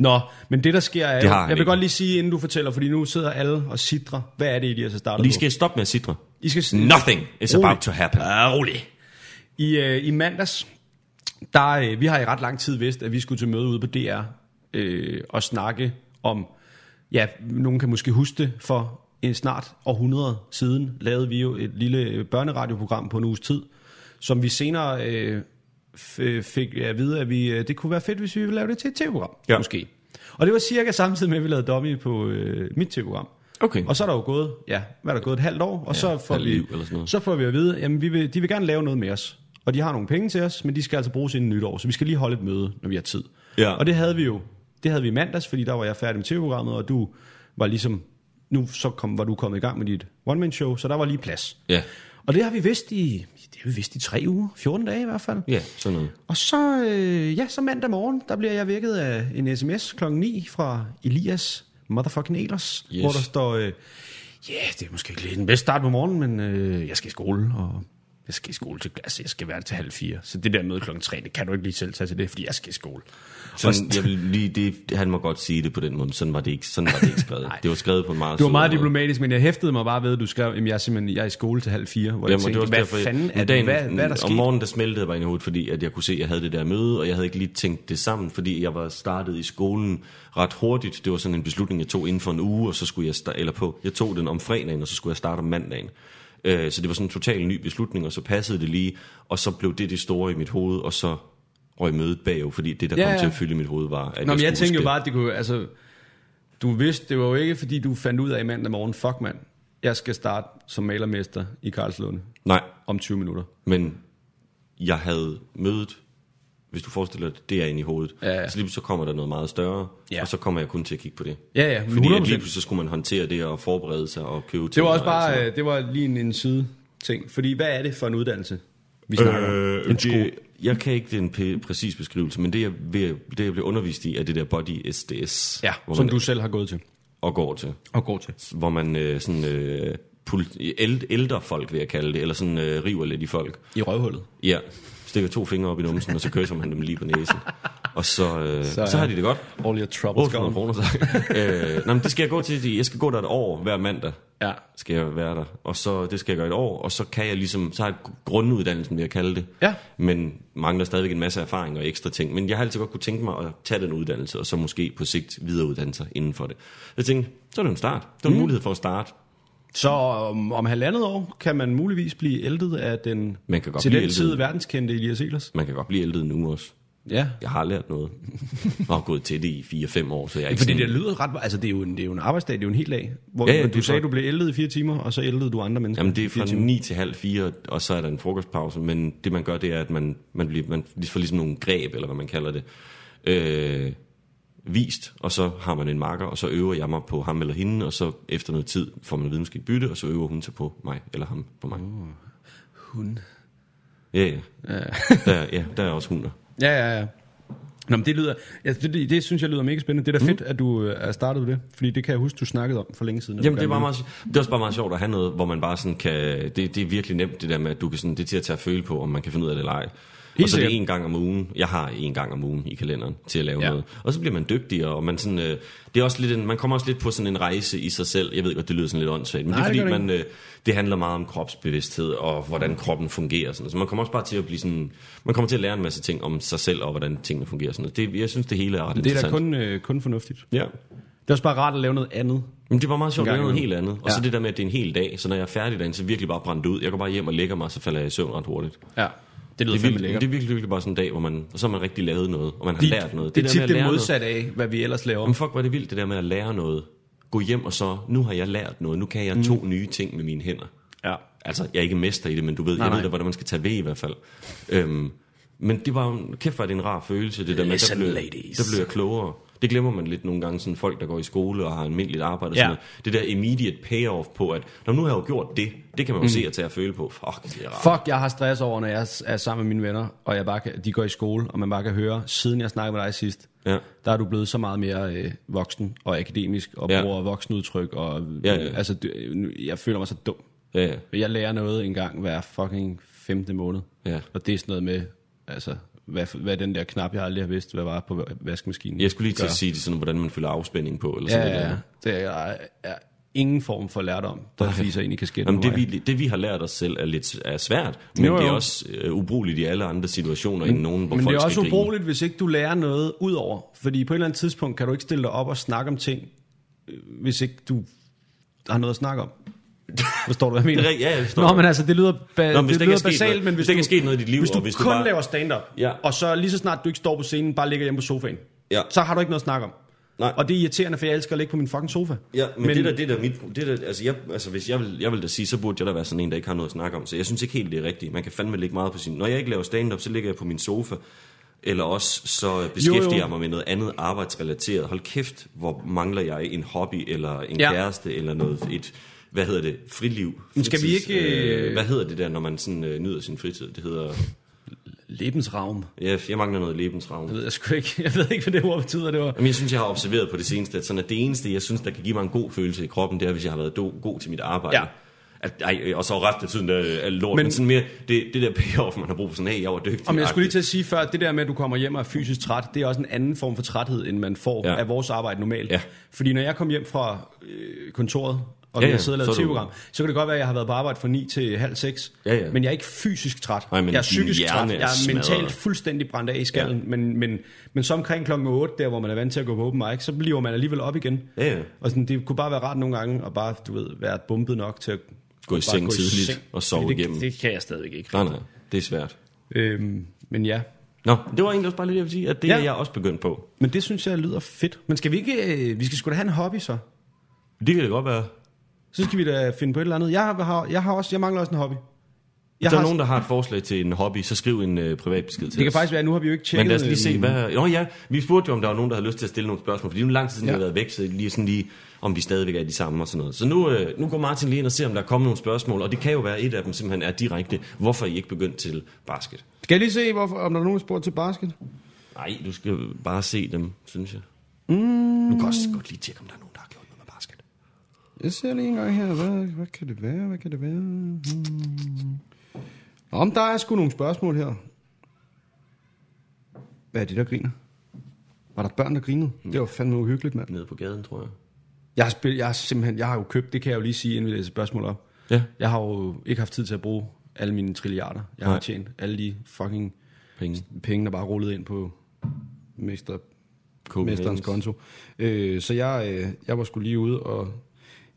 Nå, men det der sker er Det har jeg vil ikke. godt lige sige, inden du fortæller, fordi nu sidder alle og sidrer. Hvad er det, I lige har så startet Lige på? skal jeg stoppe med at sidre. I skal Nothing is Rolig. about to happen. Ja, rolig. I, øh, I mandags, der, øh, vi har i ret lang tid vidst, at vi skulle til møde ude på DR øh, og snakke om, ja, nogen kan måske huske det, for en snart århundrede siden lavede vi jo et lille børneradioprogram på en uges tid, som vi senere øh, fik at vide, at vi, øh, det kunne være fedt, hvis vi ville lave det til et tv-program, Ja. måske. Og det var cirka samtidig med, at vi lavede Dummy på øh, mit tv-program. Okay. Og så er der jo gået, ja, hvad er der gået, et halvt år, og så, får vi, så får vi at vide, jamen vi vil, de vil gerne lave noget med os. Og de har nogle penge til os, men de skal altså bruges inden nytår, så vi skal lige holde et møde, når vi har tid. Ja. Og det havde vi jo, det havde vi i mandags, fordi der var jeg færdig med tv-programmet, og du var ligesom, nu så kom, var du kommet i gang med dit one-man-show, så der var lige plads. Ja, Og det har vi vidst i, det har vi vidst i tre uger, 14 dage i hvert fald. ja, sådan noget. Og så, øh, ja, så mandag morgen, der bliver jeg vækket af en sms klokken 9 fra Elias motherfucking Elers, Yes. hvor der står, øh, ja, det er måske ikke lige den bedste start på morgenen, men øh, jeg skal i skole, og jeg skal i skole til, altså jeg skal være til halv fire. Så det der møde klokken 3, det kan du ikke lige selv tage til det, fordi jeg skal i skole. Sådan, jeg vil lige, det, han må godt sige det på den måde, sådan var det ikke, sådan var det ikke skrevet. det var skrevet på en meget Du var meget måde. diplomatisk, men jeg hæftede mig bare ved, at du skrev, at jeg er simpelthen jeg er i skole til halv fire, hvor jeg Jamen, tænkte, det var hvad derfor, fanden er dagen, det, hvad, hvad er der Om sket? morgenen, der smeltede jeg bare ind i hovedet, fordi at jeg kunne se, at jeg havde det der møde, og jeg havde ikke lige tænkt det sammen, fordi jeg var startet i skolen ret hurtigt. Det var sådan en beslutning, jeg tog inden for en uge, og så skulle jeg, eller på, jeg tog den om fredagen, og så skulle jeg starte om mandagen. Øh, Så det var sådan en total ny beslutning, og så passede det lige, og så blev det det store i mit hoved, og så røg mødet bagud, fordi det, der Ja, kom ja. til at fylde i mit hoved, var, at Nå, men jeg skulle tænkte jo bare, at det kunne, altså, du vidste, det var jo ikke, fordi du fandt ud af i mandag morgen, fuck mand, jeg skal starte som malermester i Karlslunde. Nej, om 20 minutter. Men jeg havde mødet, hvis du forestiller dig, det er inde i hovedet. Ja, ja. Så lige pludselig så kommer der noget meget større, Ja. og så kommer jeg kun til at kigge på det. Ja, ja, Fordi at 100%. lige så skulle man håndtere det og forberede sig og købe ting. Det var også bare, øh, det var lige en, en side ting. Fordi hvad er det for en uddannelse, vi snakker om? Øh, En skole. det, jeg kan ikke den p- præcis beskrivelse, men det jeg, ved, det jeg blev undervist i, er det der body SDS, Ja, hvor som man du selv har gået til. og går til. Og går til. Hvor man øh, sådan, øh, pul- ældre folk, vil jeg kalde det, eller sådan øh, river lidt i folk. I røvhullet. Ja, stikker to fingre op i numsen, og så kysser man dem lige på næsen. Og så, øh, Så, så, har de det godt. All your troubles 800 gone. kroner, så. øh, nej, men det skal jeg gå til. Jeg skal gå der et år hver mandag. Ja. Skal jeg være der. Og så, det skal jeg gøre et år. Og så kan jeg ligesom, så har jeg grunduddannelsen, vil jeg kalde det. Ja. Men mangler stadigvæk en masse erfaring og ekstra ting. Men jeg har altid godt kunne tænke mig at tage den uddannelse, og så måske på sigt videreuddanne sig inden for det. Jeg tænkte, så er det en start. Det er en mm. mulighed for at starte. Så om, om halvandet år kan man muligvis blive ældet af den Man kan godt til den ældet. tid verdenskendte Elias Ehlers. Man kan godt blive ældre nu også. Ja. Jeg har lært noget. Jeg har gået til det i 4-5 år, så jeg er ikke Fordi sådan... det lyder ret... Altså, det er jo en, det er jo en arbejdsdag, det er jo en hel dag. Hvor Ja, ja, du sagde, for- du blev ældet i fire timer, og så ældede du andre mennesker Jamen det er fra timer. 9 til halv 4, og så er der en frokostpause, men det man gør, det er, at man, man, bliver, man får ligesom nogle greb, eller hvad man kalder det, øh, vist, og så har man en marker, og så øver jeg mig på ham eller hende, og så efter noget tid får man at vide, måske bytte, og så øver hun sig på mig, eller ham på mig. Hun. Ja, ja. Der, ja, der er også hunder. Ja, ja, ja. Nå, men det lyder... Ja, det, det, det, synes jeg lyder mega spændende. Det er da fedt, at du øh, er startet det. Fordi det kan jeg huske, du snakkede om for længe siden. Jamen, det er, bare meget, det er også bare meget sjovt at have noget, hvor man bare sådan kan... Det, det er virkelig nemt, det der med, at du kan sådan, det er til at tage at føle på, om man kan finde ud af det eller ej. Helt og så er det en gang om ugen. Jeg har en gang om ugen i kalenderen til at lave Ja. noget. Og så bliver man dygtigere, og man, sådan, øh, det er også lidt en, man kommer også lidt på sådan en rejse i sig selv. Jeg ved godt, det lyder sådan lidt åndssvagt, men Nej, det er fordi, det man, øh, det handler meget om kropsbevidsthed og hvordan kroppen fungerer. Sådan. Så man kommer også bare til at blive sådan, man kommer til at lære en masse ting om sig selv og hvordan tingene fungerer. Sådan. Det, jeg synes, det hele er ret Det er da kun, øh, kun fornuftigt. Ja. Det er også bare rart at lave noget andet. Men det var meget sjovt at lave noget helt andet. Og så Ja. det der med, at det er en hel dag, så når jeg er færdig dagen, så virkelig bare brændt ud. Jeg går bare hjem og lægger mig, så falder jeg i søvn ret hurtigt. Ja. Det lyder Det er, virkelig, lækkert. det er virkelig, virkelig bare sådan en dag, hvor man, og så har man rigtig lavet noget, og man har De- lært noget. Det er der tit det modsatte af, hvad vi ellers laver. Men fuck, er det vildt, det der med at lære noget. Gå hjem og så, nu har jeg lært noget, nu kan jeg to nye ting med mine hænder. Ja. Altså, jeg er ikke mester i det, men du ved, Nej, jeg nej. ved da, hvordan man skal tage ved i hvert fald. Øhm, men det var jo, kæft er det en rar følelse, det der med, der blev, der blev jeg klogere. Det glemmer man lidt nogle gange, sådan folk, der går i skole og har almindeligt arbejde og Ja. sådan noget. Det der immediate payoff på, at når nu har jeg jo gjort det, det kan man jo Mm. se og tage at føle på. Fuck, det er rart. Fuck, jeg har stress over, når jeg er sammen med mine venner, og jeg bare kan, de går i skole, og man bare kan høre, siden jeg snakkede med dig sidst, Ja. der er du blevet så meget mere øh, voksen og akademisk, og Ja. bruger voksenudtryk, og Ja, ja. Øh, altså, du, jeg føler mig så dum. Ja, ja. Jeg lærer noget en gang hver fucking femte måned. Ja. Og det er sådan noget med, altså, hvad, hvad den der knap, jeg aldrig har vidst, hvad var på vaskemaskinen. Jeg skulle lige til gør. at sige det sådan, hvordan man føler afspænding på, eller sådan ja, noget. ja. Det er, er ingen form for lærdom, der fiser ind i kasketten. Jamen, det, vi, det vi har lært os selv er lidt er svært, men Jo, det er jo. også øh, ubrugeligt i alle andre situationer end nogen, hvor Men folk det er også skal grine. ubrugeligt, hvis ikke du lærer noget ud over. Fordi på et eller andet tidspunkt kan du ikke stille dig op og snakke om ting, øh, hvis ikke du har noget at snakke om. Forstår du, hvad jeg mener? Det ja, jeg forstår Nå, det. men altså, det lyder, ba- Nå, men det lyder er basalt, noget- men hvis hvis, ikke du, er sket noget i dit liv, hvis du, og hvis du kun bare- laver stand-up, Ja. og så lige så snart du ikke står på scenen, bare ligger hjemme på sofaen, Ja. så har du ikke noget at snakke om. Nej. Og det er irriterende, for jeg elsker at ligge på min fucking sofa. Ja, men, men det der, det der, mit, det der, altså, jeg, altså hvis jeg vil, jeg vil da sige, så burde jeg da være sådan en, der ikke har noget at snakke om. Så jeg synes ikke helt, det er rigtigt. Man kan fandme ligge meget på sin... Når jeg ikke laver stand-up, så ligger jeg på min sofa. Eller også så beskæftiger Jo, jo. jeg mig med noget andet arbejdsrelateret. Hold kæft, hvor mangler jeg en hobby, eller en ja. kæreste, eller noget, et, hvad hedder det, friliv. Men skal vi fritids- ikke, øh, hvad hedder det der, når man sådan øh, nyder sin fritid? Det hedder... Lebensraum. Ja, jeg mangler noget lebensraum. Jeg ved jeg sgu ikke. Jeg ved ikke, hvad det ord betyder. Det var. Jamen, jeg synes, jeg har observeret på det seneste, at, sådan, at det eneste, jeg synes, der kan give mig en god følelse i kroppen, det er, hvis jeg har været do, god til mit arbejde. Ja. At, ej, og så ret det sådan, er lort, Men- men, men sådan mere, det, det der payoff, man har brug for sådan, hey, jeg var dygtig. Om jeg skulle lige til at sige før, det der med, at du kommer hjem og er fysisk træt, det er også en anden form for træthed, end man får. Ja. af vores arbejde normalt. Ja. Fordi når jeg kom hjem fra øh, kontoret, og Ja, ja, siddet og så lavet tv-program, så kan det godt være, at jeg har været på arbejde fra 9 til halv 6. Ja, ja. Men jeg er ikke fysisk træt. Nej, men jeg er psykisk træt. Jeg er smadret. mentalt fuldstændig brændt af i skallen. Ja. Men, men, men så omkring klokken 8, der hvor man er vant til at gå på open mic, så bliver man alligevel op igen. Ja, ja. Og sådan, det kunne bare være rart nogle gange, at bare, du ved, være bumpet nok til at Gå i seng tidligt og sove det, igennem. Det kan jeg stadig ikke. Nej, nej, det er svært. Øhm, men ja, Nå, det var egentlig også bare lidt, jeg vil sige, at det ja. er jeg også begyndt på. Men det synes jeg lyder fedt. Men skal vi ikke... Øh, vi skal sgu da have en hobby så. Det kan det godt være. Så skal vi da finde på et eller andet. Jeg har, jeg har også... Jeg mangler også en hobby. Hvis Jeg der er nogen, der har et forslag til en hobby, så skriv en uh, privat besked til det kan os. faktisk være, nu har vi jo ikke tjekket... Men lad os lige se, øhm, hvad... Nå ja, vi spurgte jo, om der var nogen, der havde lyst til at stille nogle spørgsmål, fordi det er lang tid siden, Ja. ja. vi har været væk, så lige sådan lige, om vi stadigvæk er de samme og sådan noget. Så nu, øh, nu går Martin lige ind og ser, om der er kommet nogle spørgsmål, og det kan jo være, et af dem simpelthen er direkte, hvorfor I ikke begyndt til basket. Skal jeg lige se, hvorfor, om der er nogen, der spurgte til basket? Nej, du skal bare se dem, synes jeg. Mm. Du kan også godt lige tjekke, om der er nogen, der har gjort noget med basket. Jeg ser lige en gang her. Hvad, hvad kan det være? Hvad kan det være? Hmm. Om der er sgu nogle spørgsmål her. Hvad er det, der griner? Var der børn, der grinede? Det var fandme uhyggeligt, mand. Nede på gaden, tror jeg. Jeg har, spillet, jeg har simpelthen, jeg har jo købt, det kan jeg jo lige sige, inden vi læser spørgsmål op. Ja. Jeg har jo ikke haft tid til at bruge alle mine trilliarder. Jeg har Nej. tjent alle de fucking Penge. penge, der bare rullede ind på mester, mesterens konto. Øh, så jeg, øh, jeg var skulle lige ude, og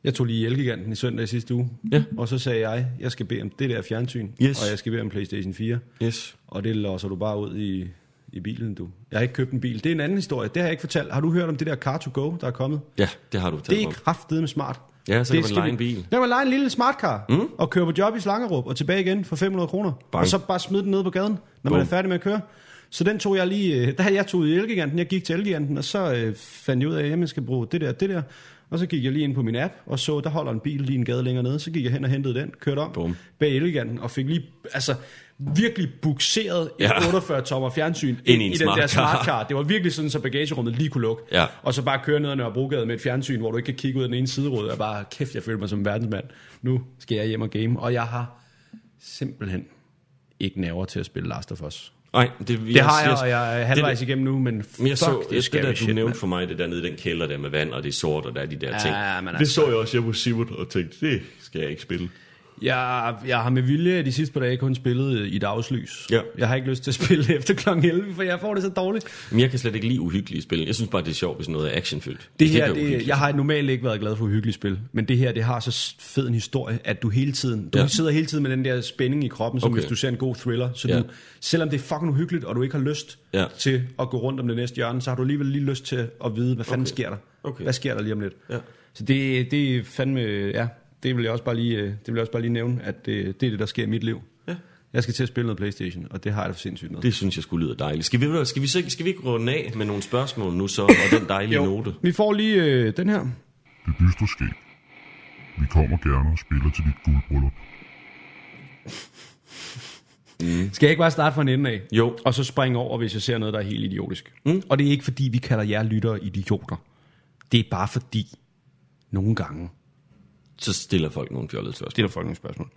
jeg tog lige Elgiganten i søndag i sidste uge. Ja. Og så sagde jeg, jeg skal bede om det der fjernsyn, Yes. og jeg skal bede om Playstation 4. Yes. Og det låser du bare ud i, i bilen, du. Jeg har ikke købt en bil. Det er en anden historie. Det har jeg ikke fortalt. Har du hørt om det der Car2Go, der er kommet? Ja, det har du Det talt er kraftedeme smart. Ja, så det kan man lege en bil. Der kan man lege en lille smartcar mm. og køre på job i Slangerup og tilbage igen for 500 kroner. Og så bare smide den ned på gaden, når man Bum. er færdig med at køre. Så den tog jeg lige, øh, der jeg tog i Elgiganten, jeg gik til Elgiganten, og så øh, fandt jeg ud af, at jeg skal bruge det der, det der. Og så gik jeg lige ind på min app, og så, der holder en bil lige en gade længere nede. Så gik jeg hen og hentede den, kørte om Bum. bag Elgiganten, og fik lige, altså virkelig bukseret et Ja. 48 tommer fjernsyn Ind i i den der car. smart car. Det var virkelig sådan, så bagagerummet lige kunne lukke. Ja. Og så bare køre ned ad Nørrebrogade med et fjernsyn, hvor du ikke kan kigge ud af den ene siderude. Jeg bare, kæft, jeg føler mig som en verdensmand. Nu skal jeg hjem og game. Og jeg har simpelthen ikke nerver til at spille Last of Us. Nej, det, Det har jeg, og jeg er halvvejs det, igennem nu, men Men jeg så, fuck, det, det scary der, du shit, nævnte mand. for mig, det der nede i den kælder der med vand, og det er sort, og der er de der Ja, ting. men det altså- så jeg også hjemme hos Simon, og tænkte, det skal jeg ikke spille. Jeg, jeg har med vilje de sidste par dage kun spillet i dagslys. Ja. Jeg har ikke lyst til at spille efter kl. 11, for jeg får det så dårligt. Men jeg kan slet ikke lide uhyggelige spil. Jeg synes bare, det er sjovt, hvis noget er actionfyldt. Det her, det, jeg har normalt ikke været glad for uhyggelige spil, men det her, det har så fed en historie, at du hele tiden, du Ja. sidder hele tiden med den der spænding i kroppen, som okay. hvis du ser en god thriller. Så Ja. du, selvom det er fucking uhyggeligt, og du ikke har lyst Ja. til at gå rundt om det næste hjørne, så har du alligevel lige lyst til at vide, hvad fanden Okay. sker der? Okay. Hvad sker der lige om lidt? Ja. Så det, det er fandme, ja, det vil jeg også bare lige, øh, det vil jeg også bare lige nævne, at det, det er det, der sker i mit liv. Ja. Jeg skal til at spille noget Playstation, og det har jeg det for sindssygt med. Det synes jeg skulle lyde dejligt. Skal vi, skal vi, så, skal vi ikke runde af med nogle spørgsmål nu så, og den dejlige note? Vi får lige øh, den her. Det dystre skæg. Vi kommer gerne og spiller til dit guldbryllup. Skal jeg ikke bare starte fra en ende af? Jo. Og så springe over, hvis jeg ser noget, der er helt idiotisk. Mm. Og det er ikke fordi, vi kalder jer lyttere idioter. Det er bare fordi, nogle gange, Så stiller folk nogle fjollede spørgsmål. stiller folk nogle spørgsmål.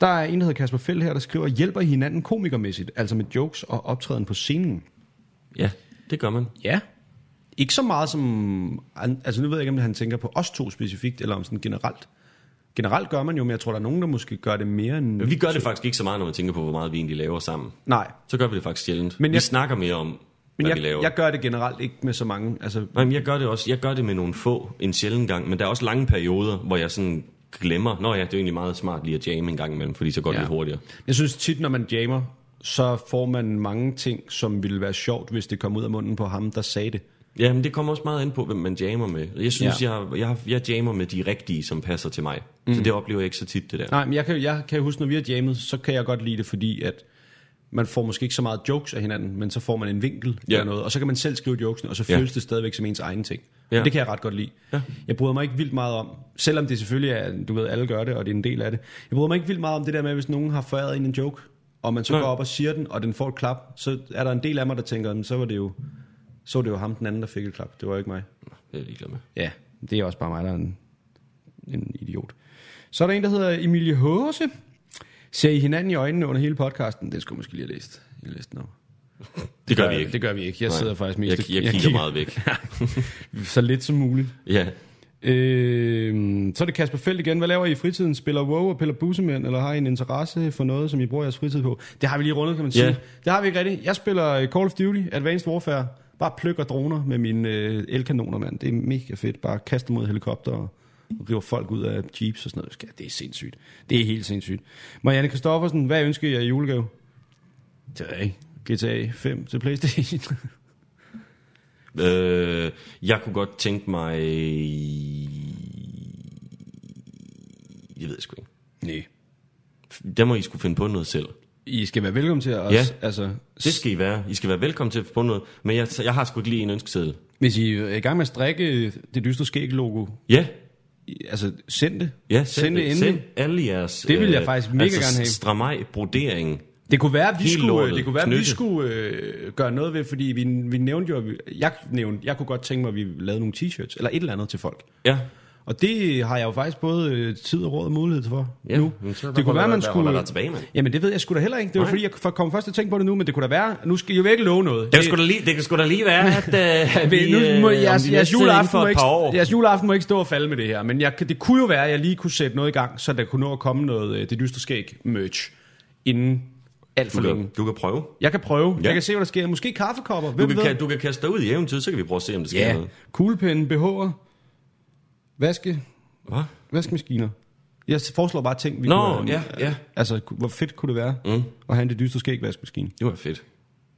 Der er en, der hedder Kasper Feld her, der skriver, hjælper I hinanden komikermæssigt, altså med jokes og optræden på scenen? Ja, det gør man. Ja. Ikke så meget som... Altså nu ved jeg ikke, om han tænker på os to specifikt, eller om sådan generelt. Generelt gør man jo, men jeg tror, der er nogen, der måske gør det mere end... Vi gør det faktisk ikke så meget, når man tænker på, hvor meget vi egentlig laver sammen. Nej, Så gør vi det faktisk sjældent. Men vi jeg- snakker mere om, men jeg, jeg gør det generelt ikke med så mange. Altså, Nej, men jeg gør det også. Jeg gør det med nogle få en sjældent gang, men der er også lange perioder, hvor jeg sådan glemmer, nå ja, det er egentlig meget smart lige at jamme en gang imellem, fordi så går det Ja. lidt hurtigere. Jeg synes tit, når man jammer, så får man mange ting, som ville være sjovt, hvis det kom ud af munden på ham, der sagde det. Ja, men det kommer også meget an på, hvem man jammer med. Jeg synes, ja. jeg, jeg, jeg jammer med de rigtige, som passer til mig. Mm. Så det oplever jeg ikke så tit, det der. Nej, men jeg kan, jeg kan huske, når vi har jammet, så kan jeg godt lide det, fordi at man får måske ikke så meget jokes af hinanden, men så får man en vinkel Ja. eller noget, og så kan man selv skrive jokesene, og så Ja. føles det stadigvæk som ens egen ting. Ja. Ja. Det kan jeg ret godt lide. Ja. Jeg bryder mig ikke vildt meget om, selvom det selvfølgelig er, du ved, alle gør det, og det er en del af det. Jeg bryder mig ikke vildt meget om det der med, hvis nogen har foræret en en joke, og man så Nej. går op og siger den, og den får et klap, så er der en del af mig, der tænker, "Men så var det jo, så var det jo ham den anden, der fik et klap. Det var ikke mig. Det er jeg ligeglad med. Ja, det er også bare mig, der er en, en idiot. Så er der en, der hedder Emilie Håse. Ser I hinanden i øjnene under hele podcasten? Det skulle måske lige have læst. Jeg læste den over. Det gør vi ikke. det gør vi ikke. Jeg sidder faktisk mest- Jeg, jeg, jeg kigger meget væk. Så lidt som muligt. ja. Øh, så er det Kasper Felt igen. Hvad laver I i fritiden? Spiller WoW og piller bussemænd, eller har I en interesse for noget, som I bruger jeres fritid på? Det har vi lige rundet, kan man sige. Ja. Det har vi ikke rigtigt. Jeg spiller øh, Call of Duty, Advanced Warfare. Bare plukker droner med mine øh, elkanoner, mand. Det er mega fedt. Bare kaste mod helikopter og river folk ud af jeeps og sådan noget. Det er sindssygt. Det er helt sindssygt. Marianne Kristoffersen, hvad ønsker jeg i julegave? Det er ikke. GTA 5 til Playstation. Øh, jeg kunne godt tænke mig... Jeg ved sgu ikke. Nej. Der må I skulle finde på noget selv. I skal være velkommen til os. Ja. Altså, Det skal I være. I skal være velkommen til at få noget. Men jeg, jeg har sgu ikke lige en ønskeseddel. Hvis I er i gang med at strikke det dystre skæg-logo, Ja, altså send det. ja send det send alle jeres... Det vil jeg øh, faktisk mega altså gerne have. Stramaj, brodering. Det kunne være, at vi Helt skulle, lortet. det kunne være, at vi skulle øh, gøre noget ved, fordi vi, vi nævnte jo, jeg nævnte, jeg kunne godt tænke mig, at vi lavede nogle t-shirts, eller et eller andet til folk. Ja, Og det har jeg jo faktisk både øh, tid og råd og mulighed for Ja, nu. så det kunne være, man skulle... der tilbage, mand? Jamen det ved jeg sgu da heller ikke. Det var Nej. fordi, jeg kom først til at tænke på det nu, men det kunne da være... Nu skal jeg jo ikke love noget. Det kan sgu da lige, det kan sgu da lige være, at, øh, Ved, nu må, øh, jeres, jeres, juleaften må ikke, jeres juleaften må ikke stå og falde med det her, men jeg, det kunne jo være, at jeg lige kunne sætte noget i gang, så der kunne nå at komme noget øh, det dystre skæg merch inden alt for Du længe. kan, du kan prøve. Jeg kan prøve. Ja. Jeg kan se, hvad der sker. Måske kaffekopper. Du Hvem kan, ved? kan, du kan kaste dig ud i eventyr, så kan vi prøve at se, om det sker Ja, noget. kuglepinde, BH'er, vaske, Hvad? vaskemaskiner. Jeg foreslår bare ting, vi Nå, kunne... ja, ja. Altså, hvor fedt kunne det være mm. at have en det dystre skæg vaskemaskine? Det var fedt.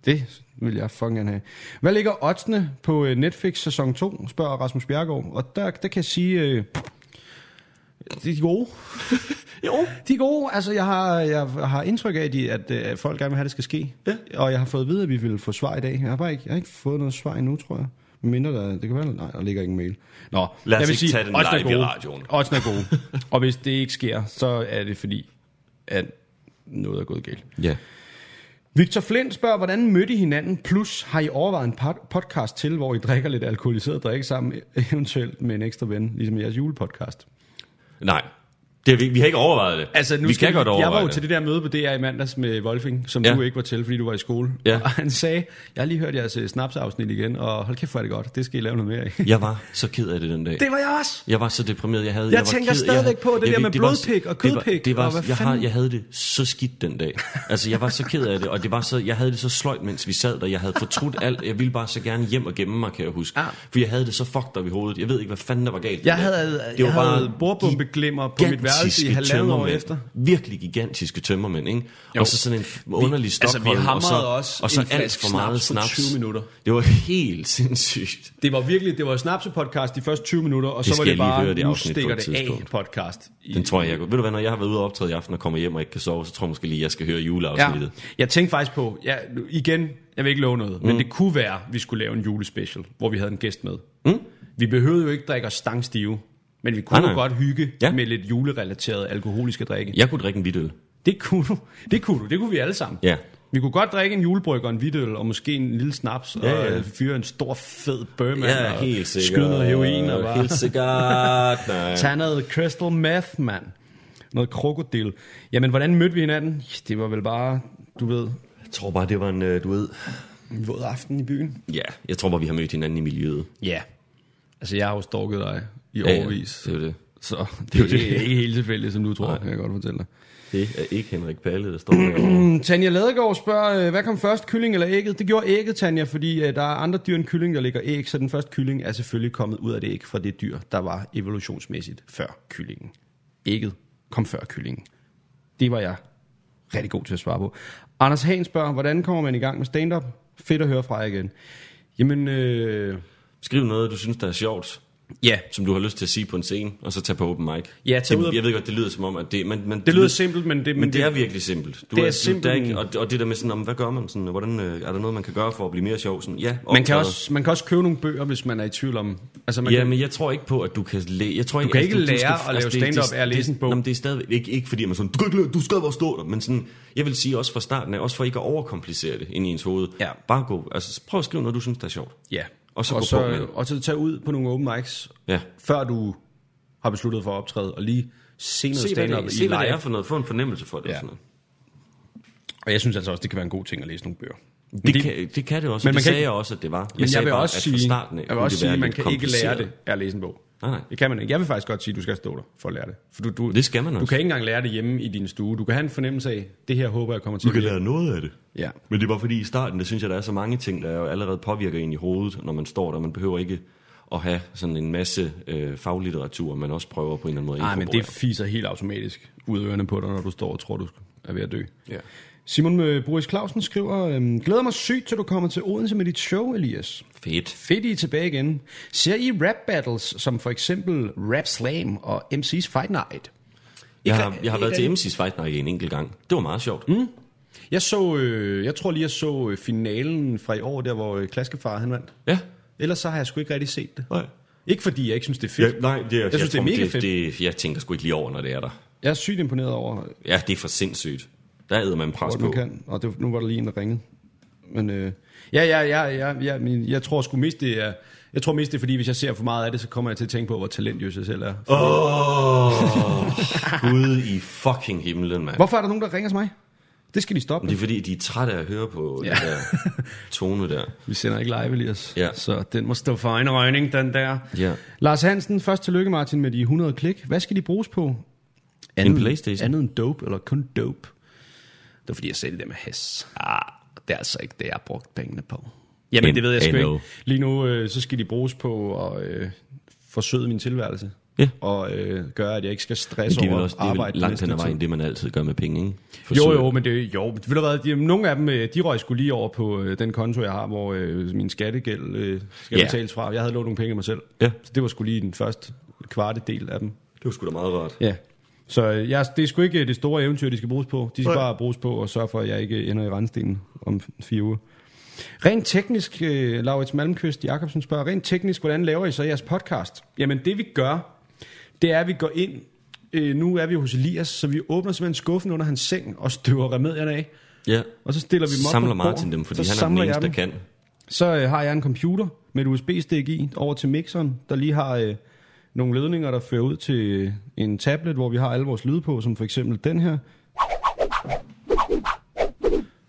Det vil jeg fucking gerne have. Hvad ligger oddsene på øh, Netflix sæson 2, spørger Rasmus Bjergaard. Og der, der kan jeg sige, øh, de er gode. Jo. De er gode. Altså, jeg har, jeg har indtryk af, at, de, at, øh, at folk gerne vil have, at det skal ske. Ja. Og jeg har fået at vide, at vi vil få svar i dag. Jeg har bare ikke, jeg har ikke fået noget svar endnu, tror jeg. Mindre der, det kan være, nej, der ligger ingen mail. Nå, Lad os jeg vil ikke sige, tage den live i gode. radioen. Oddsene er gode. og hvis det ikke sker, så er det fordi, at noget er gået galt. Ja. Victor Flint spørger, hvordan mødte I hinanden? Plus, har I overvejet en pod- podcast til, hvor I drikker lidt alkoholiseret drik sammen, eventuelt med en ekstra ven, ligesom jeres julepodcast? Nej. Det vi, vi har ikke overvejet det. Altså, nu vi skal kan godt jeg overveje var jo det. til det der møde på DR i mandags med Wolfing, som Ja. du ikke var til, fordi du var i skole. Ja. Og han sagde, jeg har lige hørt jeres øh, snapsafsnit igen, og hold kæft, hvor er det godt. Det skal I lave noget mere af. Jeg var så ked af det den dag. det var jeg også. Jeg var så deprimeret, jeg havde... Jeg var tænker ked- stadigvæk havde- på det der ved- med det var- blodpik og det var- kødpik, Det var, og hvad jeg, har, jeg havde det så skidt den dag. Altså, jeg var så ked af det, og det var så, jeg havde det så sløjt, mens vi sad der. Jeg havde fortrudt alt. Jeg ville bare så gerne hjem og gemme mig, kan jeg huske. Ja. For jeg havde det så fucked op i hovedet. Jeg ved ikke, hvad fanden der var galt. Jeg havde, Det var jeg bare havde bordbombeglimmer på mit værelse i gigantiske halvandet år tømmermænd. efter. Virkelig gigantiske tømmermænd, ikke? Jo. Og så sådan en underlig altså, vi og så, også og så alt for meget snaps snaps. 20 minutter. Det var helt sindssygt. Det var virkelig, det var Snapse-podcast de første 20 minutter, og så skal var det bare, høre det nu stikker et det af podcast. I, Den tror jeg, jeg Ved du hvad, når jeg har været ude og optræde i aften og kommer hjem og ikke kan sove, så tror jeg måske lige, jeg skal høre Ja, juleafsnittet. jeg tænkte faktisk på, ja, igen, jeg vil ikke love noget, mm. men det kunne være, at vi skulle lave en julespecial, hvor vi havde en gæst med. Mm. Vi behøvede jo ikke drikke os stangstive, men vi kunne Nej, nej. godt hygge Ja. med lidt julerelaterede alkoholiske drikke. Jeg kunne drikke en hvidøl. Det kunne du. Det kunne du. Det kunne vi alle sammen. Ja. Vi kunne godt drikke en julebryg og en hvidøl, og måske en lille snaps, Ja, og ja. øh, fyre en stor fed bøgmand, Ja, og helt sikkert. skyde noget heroin, og bare Helt sikkert. Nej. tage noget crystal meth, mand. Noget krokodil. Jamen, hvordan mødte vi hinanden? Det var vel bare, du ved, Jeg tror bare, det var en, øh, du ved... en våd aften i byen. Ja, jeg tror bare, vi har mødt hinanden i miljøet. Ja. Altså, jeg har jo stalket dig i Ja, ja, overvis. det er jo det. Så det er, jo det. ikke helt tilfældigt, som du tror, Nej. kan jeg godt fortælle dig. Det er ikke Henrik Palle, der står derovre. Tanja Ladegaard spørger, øh, hvad kom først, kylling eller ægget? Det gjorde ægget, Tanja, fordi øh, der er andre dyr end kylling, der ligger æg, så den første kylling er selvfølgelig kommet ud af det æg fra det dyr, der var evolutionsmæssigt før kyllingen. Ægget kom før kyllingen. Det var jeg rigtig god til at svare på. Anders Hagen spørger, hvordan kommer man i gang med stand-up? Fedt at høre fra jer igen. Jamen, øh, Skriv noget, du synes, der er sjovt, ja, som du har lyst til at sige på en scene, og så tage på open mic. Ja, tag det, ud og- Jeg ved godt, det lyder som om, at det... Men, men det lyder simpelt, men det, Men det er virkelig simpelt. Du Det er du- simpelt. Er ikke, og, og det der med sådan, om, hvad gør man sådan, hvordan, øh, er der noget, man kan gøre for at blive mere sjov? Sådan, ja, man kan, også, man kan også købe nogle bøger, hvis man er i tvivl om... Altså, man Ja, kan, men jeg tror ikke på, at du kan læ- jeg tror ikke, kan altså, ikke lære skal- at lave det- stand-up det- af at læse en bog. Nå, men det er stadig ikke, ikke fordi, man sådan, du kan ikke du skal bare stå der, men sådan, jeg vil sige også fra starten af, også for ikke at overkomplicere det ind i ens hoved. Ja. Bare gå, altså prøv at skrive noget, du synes, der er sjovt. ja. Og så og gå så, på med og så tage ud på nogle open mics, Ja. før du har besluttet for at optræde, og lige se noget Se, stand-up det, i se, hvad det er for noget, få en fornemmelse for det. Ja. Og sådan noget. Og jeg synes altså også, det kan være en god ting at læse nogle bøger. Det, det, kan, det kan det også, Men man det kan sagde ikke- jeg også, at det var. Men jeg, vil bare, også at sige, fra starten af jeg vil også sige, at man kan ikke lære det af at læse en bog. Nej, nej. Det kan man ikke. Jeg vil faktisk godt sige, at du skal stå der for at lære det. For du, du, Det skal man Du også. kan ikke engang lære det hjemme i din stue. Du kan have en fornemmelse af, det her håber jeg kommer til Du kan lære noget af det. Ja. Men det var fordi i starten, det synes jeg, der er så mange ting, der jo allerede påvirker en i hovedet, når man står der. Man behøver ikke at have sådan en masse øh, faglitteratur, man også prøver på en eller anden måde. at Nej, men det fiser helt automatisk ud af ørerne på dig, når du står og tror, du er ved at dø. Ja. Simon øh, Boris Clausen skriver, øhm, glæder mig sygt, til du kommer til Odense med dit show, Elias. Fedt. Fedt, I er tilbage igen. Ser I rap battles, som for eksempel Rap Slam og MC's Fight Night? Jeg har, jeg har været til MC's Fight Night en enkelt gang. Det var meget sjovt. Mm. Jeg så, øh, jeg tror lige, jeg så øh, finalen fra i år, der hvor øh, Klaskefar han vandt. Ja. Ellers så har jeg sgu ikke rigtig set det. Nej. Ikke fordi jeg ikke synes, det er Ja, fedt. nej, det er, jeg, synes, det er mega det, fedt. Det, jeg tænker sgu ikke lige over, når det er der. Jeg er sygt imponeret over, Ja, det er for sindssygt. Der æder man pres hvor på. man kan. Og det, nu var der lige en, der ringede. Men øh, ja, ja, ja, ja, ja men jeg tror sgu mest, det er Jeg tror mest det er fordi, hvis jeg ser for meget af det, så kommer jeg til at tænke på, hvor talentløs jeg selv er. Åh, Gud i fucking himlen, mand. Hvorfor er der nogen, der ringer til mig? Det skal de stoppe. Det er fordi, de er trætte af at høre på ja. Den der tone der. Vi sender ikke live, Elias. Ja. Så den må stå for egen regning, den der. Ja. Lars Hansen, først tillykke Martin med de 100 klik. Hvad skal de bruges på? Andet, Playstation. Andet end dope, eller kun dope? Det var fordi, jeg sagde det der med has. Ah, det er altså ikke det, jeg har brugt pengene på. Jamen, det ved jeg sgu ikke. Lige nu, øh, så skal de bruges på at øh, forsøde min tilværelse. Ja. Og øh, gøre, at jeg ikke skal stresse er over også det er arbejde. vel langt hen ad vejen, det man altid gør med penge, ikke? Jo, Forsøg. jo, men det, jo, ved du hvad, de, nogle af dem, øh, de røg skulle lige over på øh, den konto, jeg har, hvor øh, min skattegæld øh, skal Ja. betales fra. Jeg havde lånt nogle penge af mig selv. Ja. Så det var skulle lige den første kvarte del af dem. Det var sgu da meget rart. Ja. Så øh, jeg, det er sgu ikke det store eventyr, de skal bruges på. De skal Nej. bare bruges på at sørge for, at jeg ikke ender i randstenen om fire uger. Rent teknisk, øh, Laurits Malmqvist Jacobsen spørger, rent teknisk, hvordan laver I så jeres podcast? Jamen det vi gør, det er, at vi går ind, øh, nu er vi hos Elias, så vi åbner simpelthen skuffen under hans seng og støver remedierne af. Ja. Og så stiller vi dem op Samler på. Martin dem, fordi så han er den eneste, der kan. Så øh, har jeg en computer med et USB-stik i over til mixeren, der lige har øh, nogle ledninger, der fører ud til en tablet, hvor vi har alle vores lyde på, som for eksempel den her.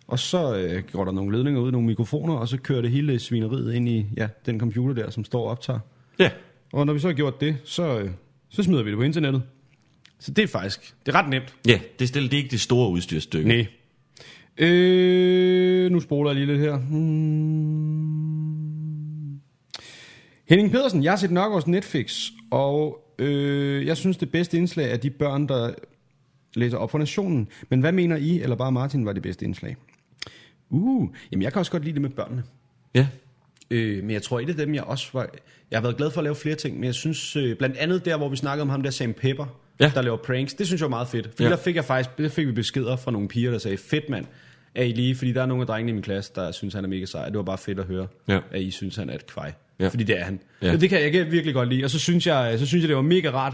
Og så øh, går der nogle ledninger ud, nogle mikrofoner, og så kører det hele svineriet ind i ja, den computer der, som står og optager. Ja. Og når vi så har gjort det, så, øh, så smider vi det på internettet. Så det er faktisk, det er ret nemt. Ja, det er, stille, det er ikke det store udstyrstykke. Nej. Øh, nu spoler jeg lige lidt her. Hmm. Henning Pedersen, jeg har set nok også Netflix, og øh, jeg synes det bedste indslag er de børn, der læser op for nationen. Men hvad mener I, eller bare Martin, var det bedste indslag? Uh, jamen jeg kan også godt lide det med børnene. Ja. Øh, men jeg tror, et af dem, jeg også var... Jeg har været glad for at lave flere ting, men jeg synes øh, blandt andet der, hvor vi snakkede om ham der Sam Pepper, Ja. der laver pranks, det synes jeg var meget fedt. Fordi Ja. ja. der fik jeg faktisk, der fik vi beskeder fra nogle piger, der sagde, fedt mand, er I lige, fordi der er nogle af drengene i min klasse, der synes, han er mega sej. Det var bare fedt at høre, Ja. at I synes, han er et kvej. Ja. Fordi det er han. Ja. Det kan jeg, virkelig godt lide. Og så synes jeg, så synes jeg det var mega rart,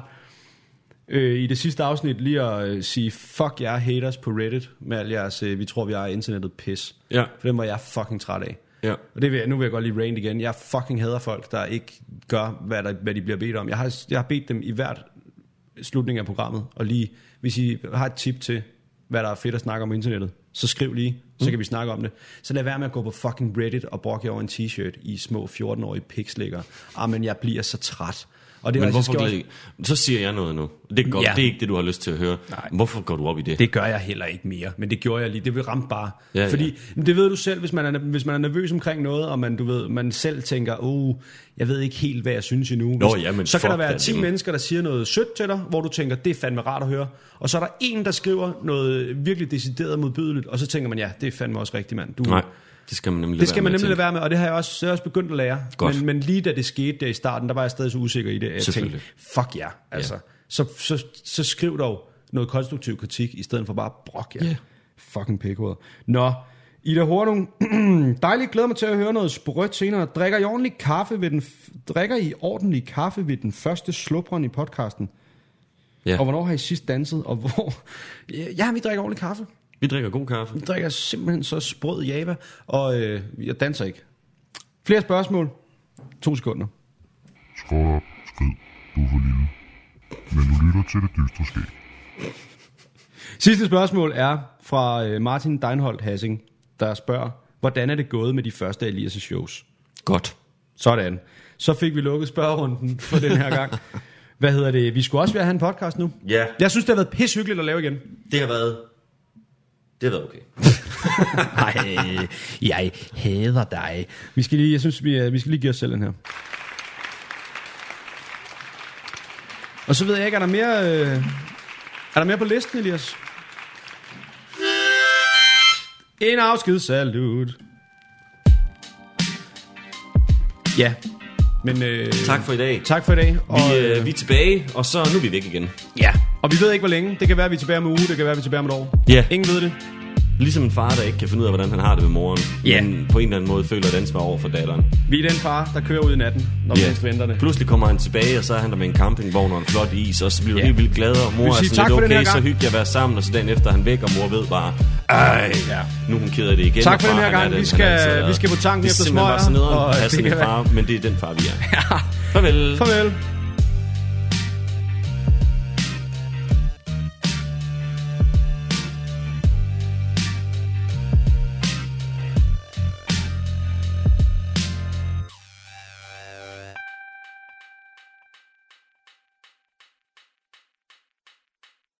øh, i det sidste afsnit lige at øh, sige, fuck jer haters på Reddit, med al jeres, øh, vi tror, vi er internettet pis. Ja. For den var jeg fucking træt af. Ja. Og det vil jeg, nu vil jeg godt lige rant igen. Jeg fucking hader folk, der ikke gør, hvad, der, hvad de bliver bedt om. Jeg har, jeg har bedt dem i hvert slutning af programmet, og lige, hvis I har et tip til, hvad der er fedt at snakke om internettet, så skriv lige, så kan vi snakke om det. Så lad være med at gå på fucking Reddit og brokke over en t-shirt i små 14-årige pikslikker. Ah, men jeg bliver så træt. Og det, Men hvorfor skal glæder Så siger jeg noget nu. Det er, godt. Ja. det er ikke det, du har lyst til at høre. Nej. Hvorfor går du op i det? Det gør jeg heller ikke mere, men det gjorde jeg lige. Det vil ramme bare. Ja, ja. Fordi men det ved du selv, hvis man, er, hvis man er nervøs omkring noget, og man, du ved, man selv tænker, oh, jeg ved ikke helt, hvad jeg synes endnu. Nå, Hvis- ja, men så kan der være da 10 dem. mennesker, der siger noget sødt til dig, hvor du tænker, det er fandme rart at høre. Og så er der en, der skriver noget virkelig decideret modbydeligt, og så tænker man, ja, det er fandme også rigtigt, mand. Du, Nej, det skal man nemlig det skal man nemlig lade være med, og det har jeg også, jeg også begyndt at lære. Godt. Men, men lige da det skete der i starten, der var jeg stadig så usikker i det, at jeg tænkte, fuck ja, altså. Så, så, så skriv dog noget konstruktiv kritik, i stedet for bare brok ja. Ja. Fucking pækhoved. Nå, Ida Hornung, dejligt glæder mig til at høre noget sprødt senere. Drikker I ordentlig kaffe ved den, drikker I ordentlig kaffe ved den første slupren i podcasten? Ja. Og hvornår har I sidst danset, og hvor? Ja, vi drikker ordentlig kaffe. Vi drikker god kaffe. Vi drikker simpelthen så sprød java, og øh, jeg danser ikke. Flere spørgsmål? To sekunder. Skråt op, skrid, du er for lille. Men du lytter til det dystre skæg. Sidste spørgsmål er fra øh, Martin Deinholdt Hassing, der spørger, hvordan er det gået med de første Elias' shows? Godt. Sådan. Så fik vi lukket spørgerunden for den her gang. Hvad hedder det? Vi skulle også være have en podcast nu. Ja. Jeg synes, det har været pishyggeligt at lave igen. Det har været... Det har været okay. Nej, jeg hader dig. Vi skal lige, jeg synes, vi, øh, vi skal lige give os selv den her. Og så ved jeg ikke, er der mere, øh, er der mere på listen, Elias? En afsked, salut. Ja, men øh, Tak for i dag. tak for i dag. Og, Vi, øh, vi er tilbage, og så nu er vi væk igen. ja. Og vi ved ikke, hvor længe. Det kan være, vi er tilbage om en uge, det kan være, vi er tilbage om et år. Ja. Ingen ved det. Ligesom en far, der ikke kan finde ud af, hvordan han har det med moren, Ja. men på en eller anden måde føler et ansvar over for datteren. Vi er den far, der kører ud i natten, når yeah. vi venter det. Pludselig kommer han tilbage, og så er han der med en campingvogn og en flot is, og så bliver du Ja. helt vildt glad, og mor er sådan tak lidt, den her okay, så gang." hyggeligt at være sammen, og så dagen efter er han væk, og mor ved bare, ej, Ja. nu er hun ked af det igen. Tak og for den far, her han er gang. det, Vi skal- altid vi skal på tanken Det er efter simpelthen bare smøger, sådan noget og at passe far, men det er den far, vi er. Farvel. Farvel.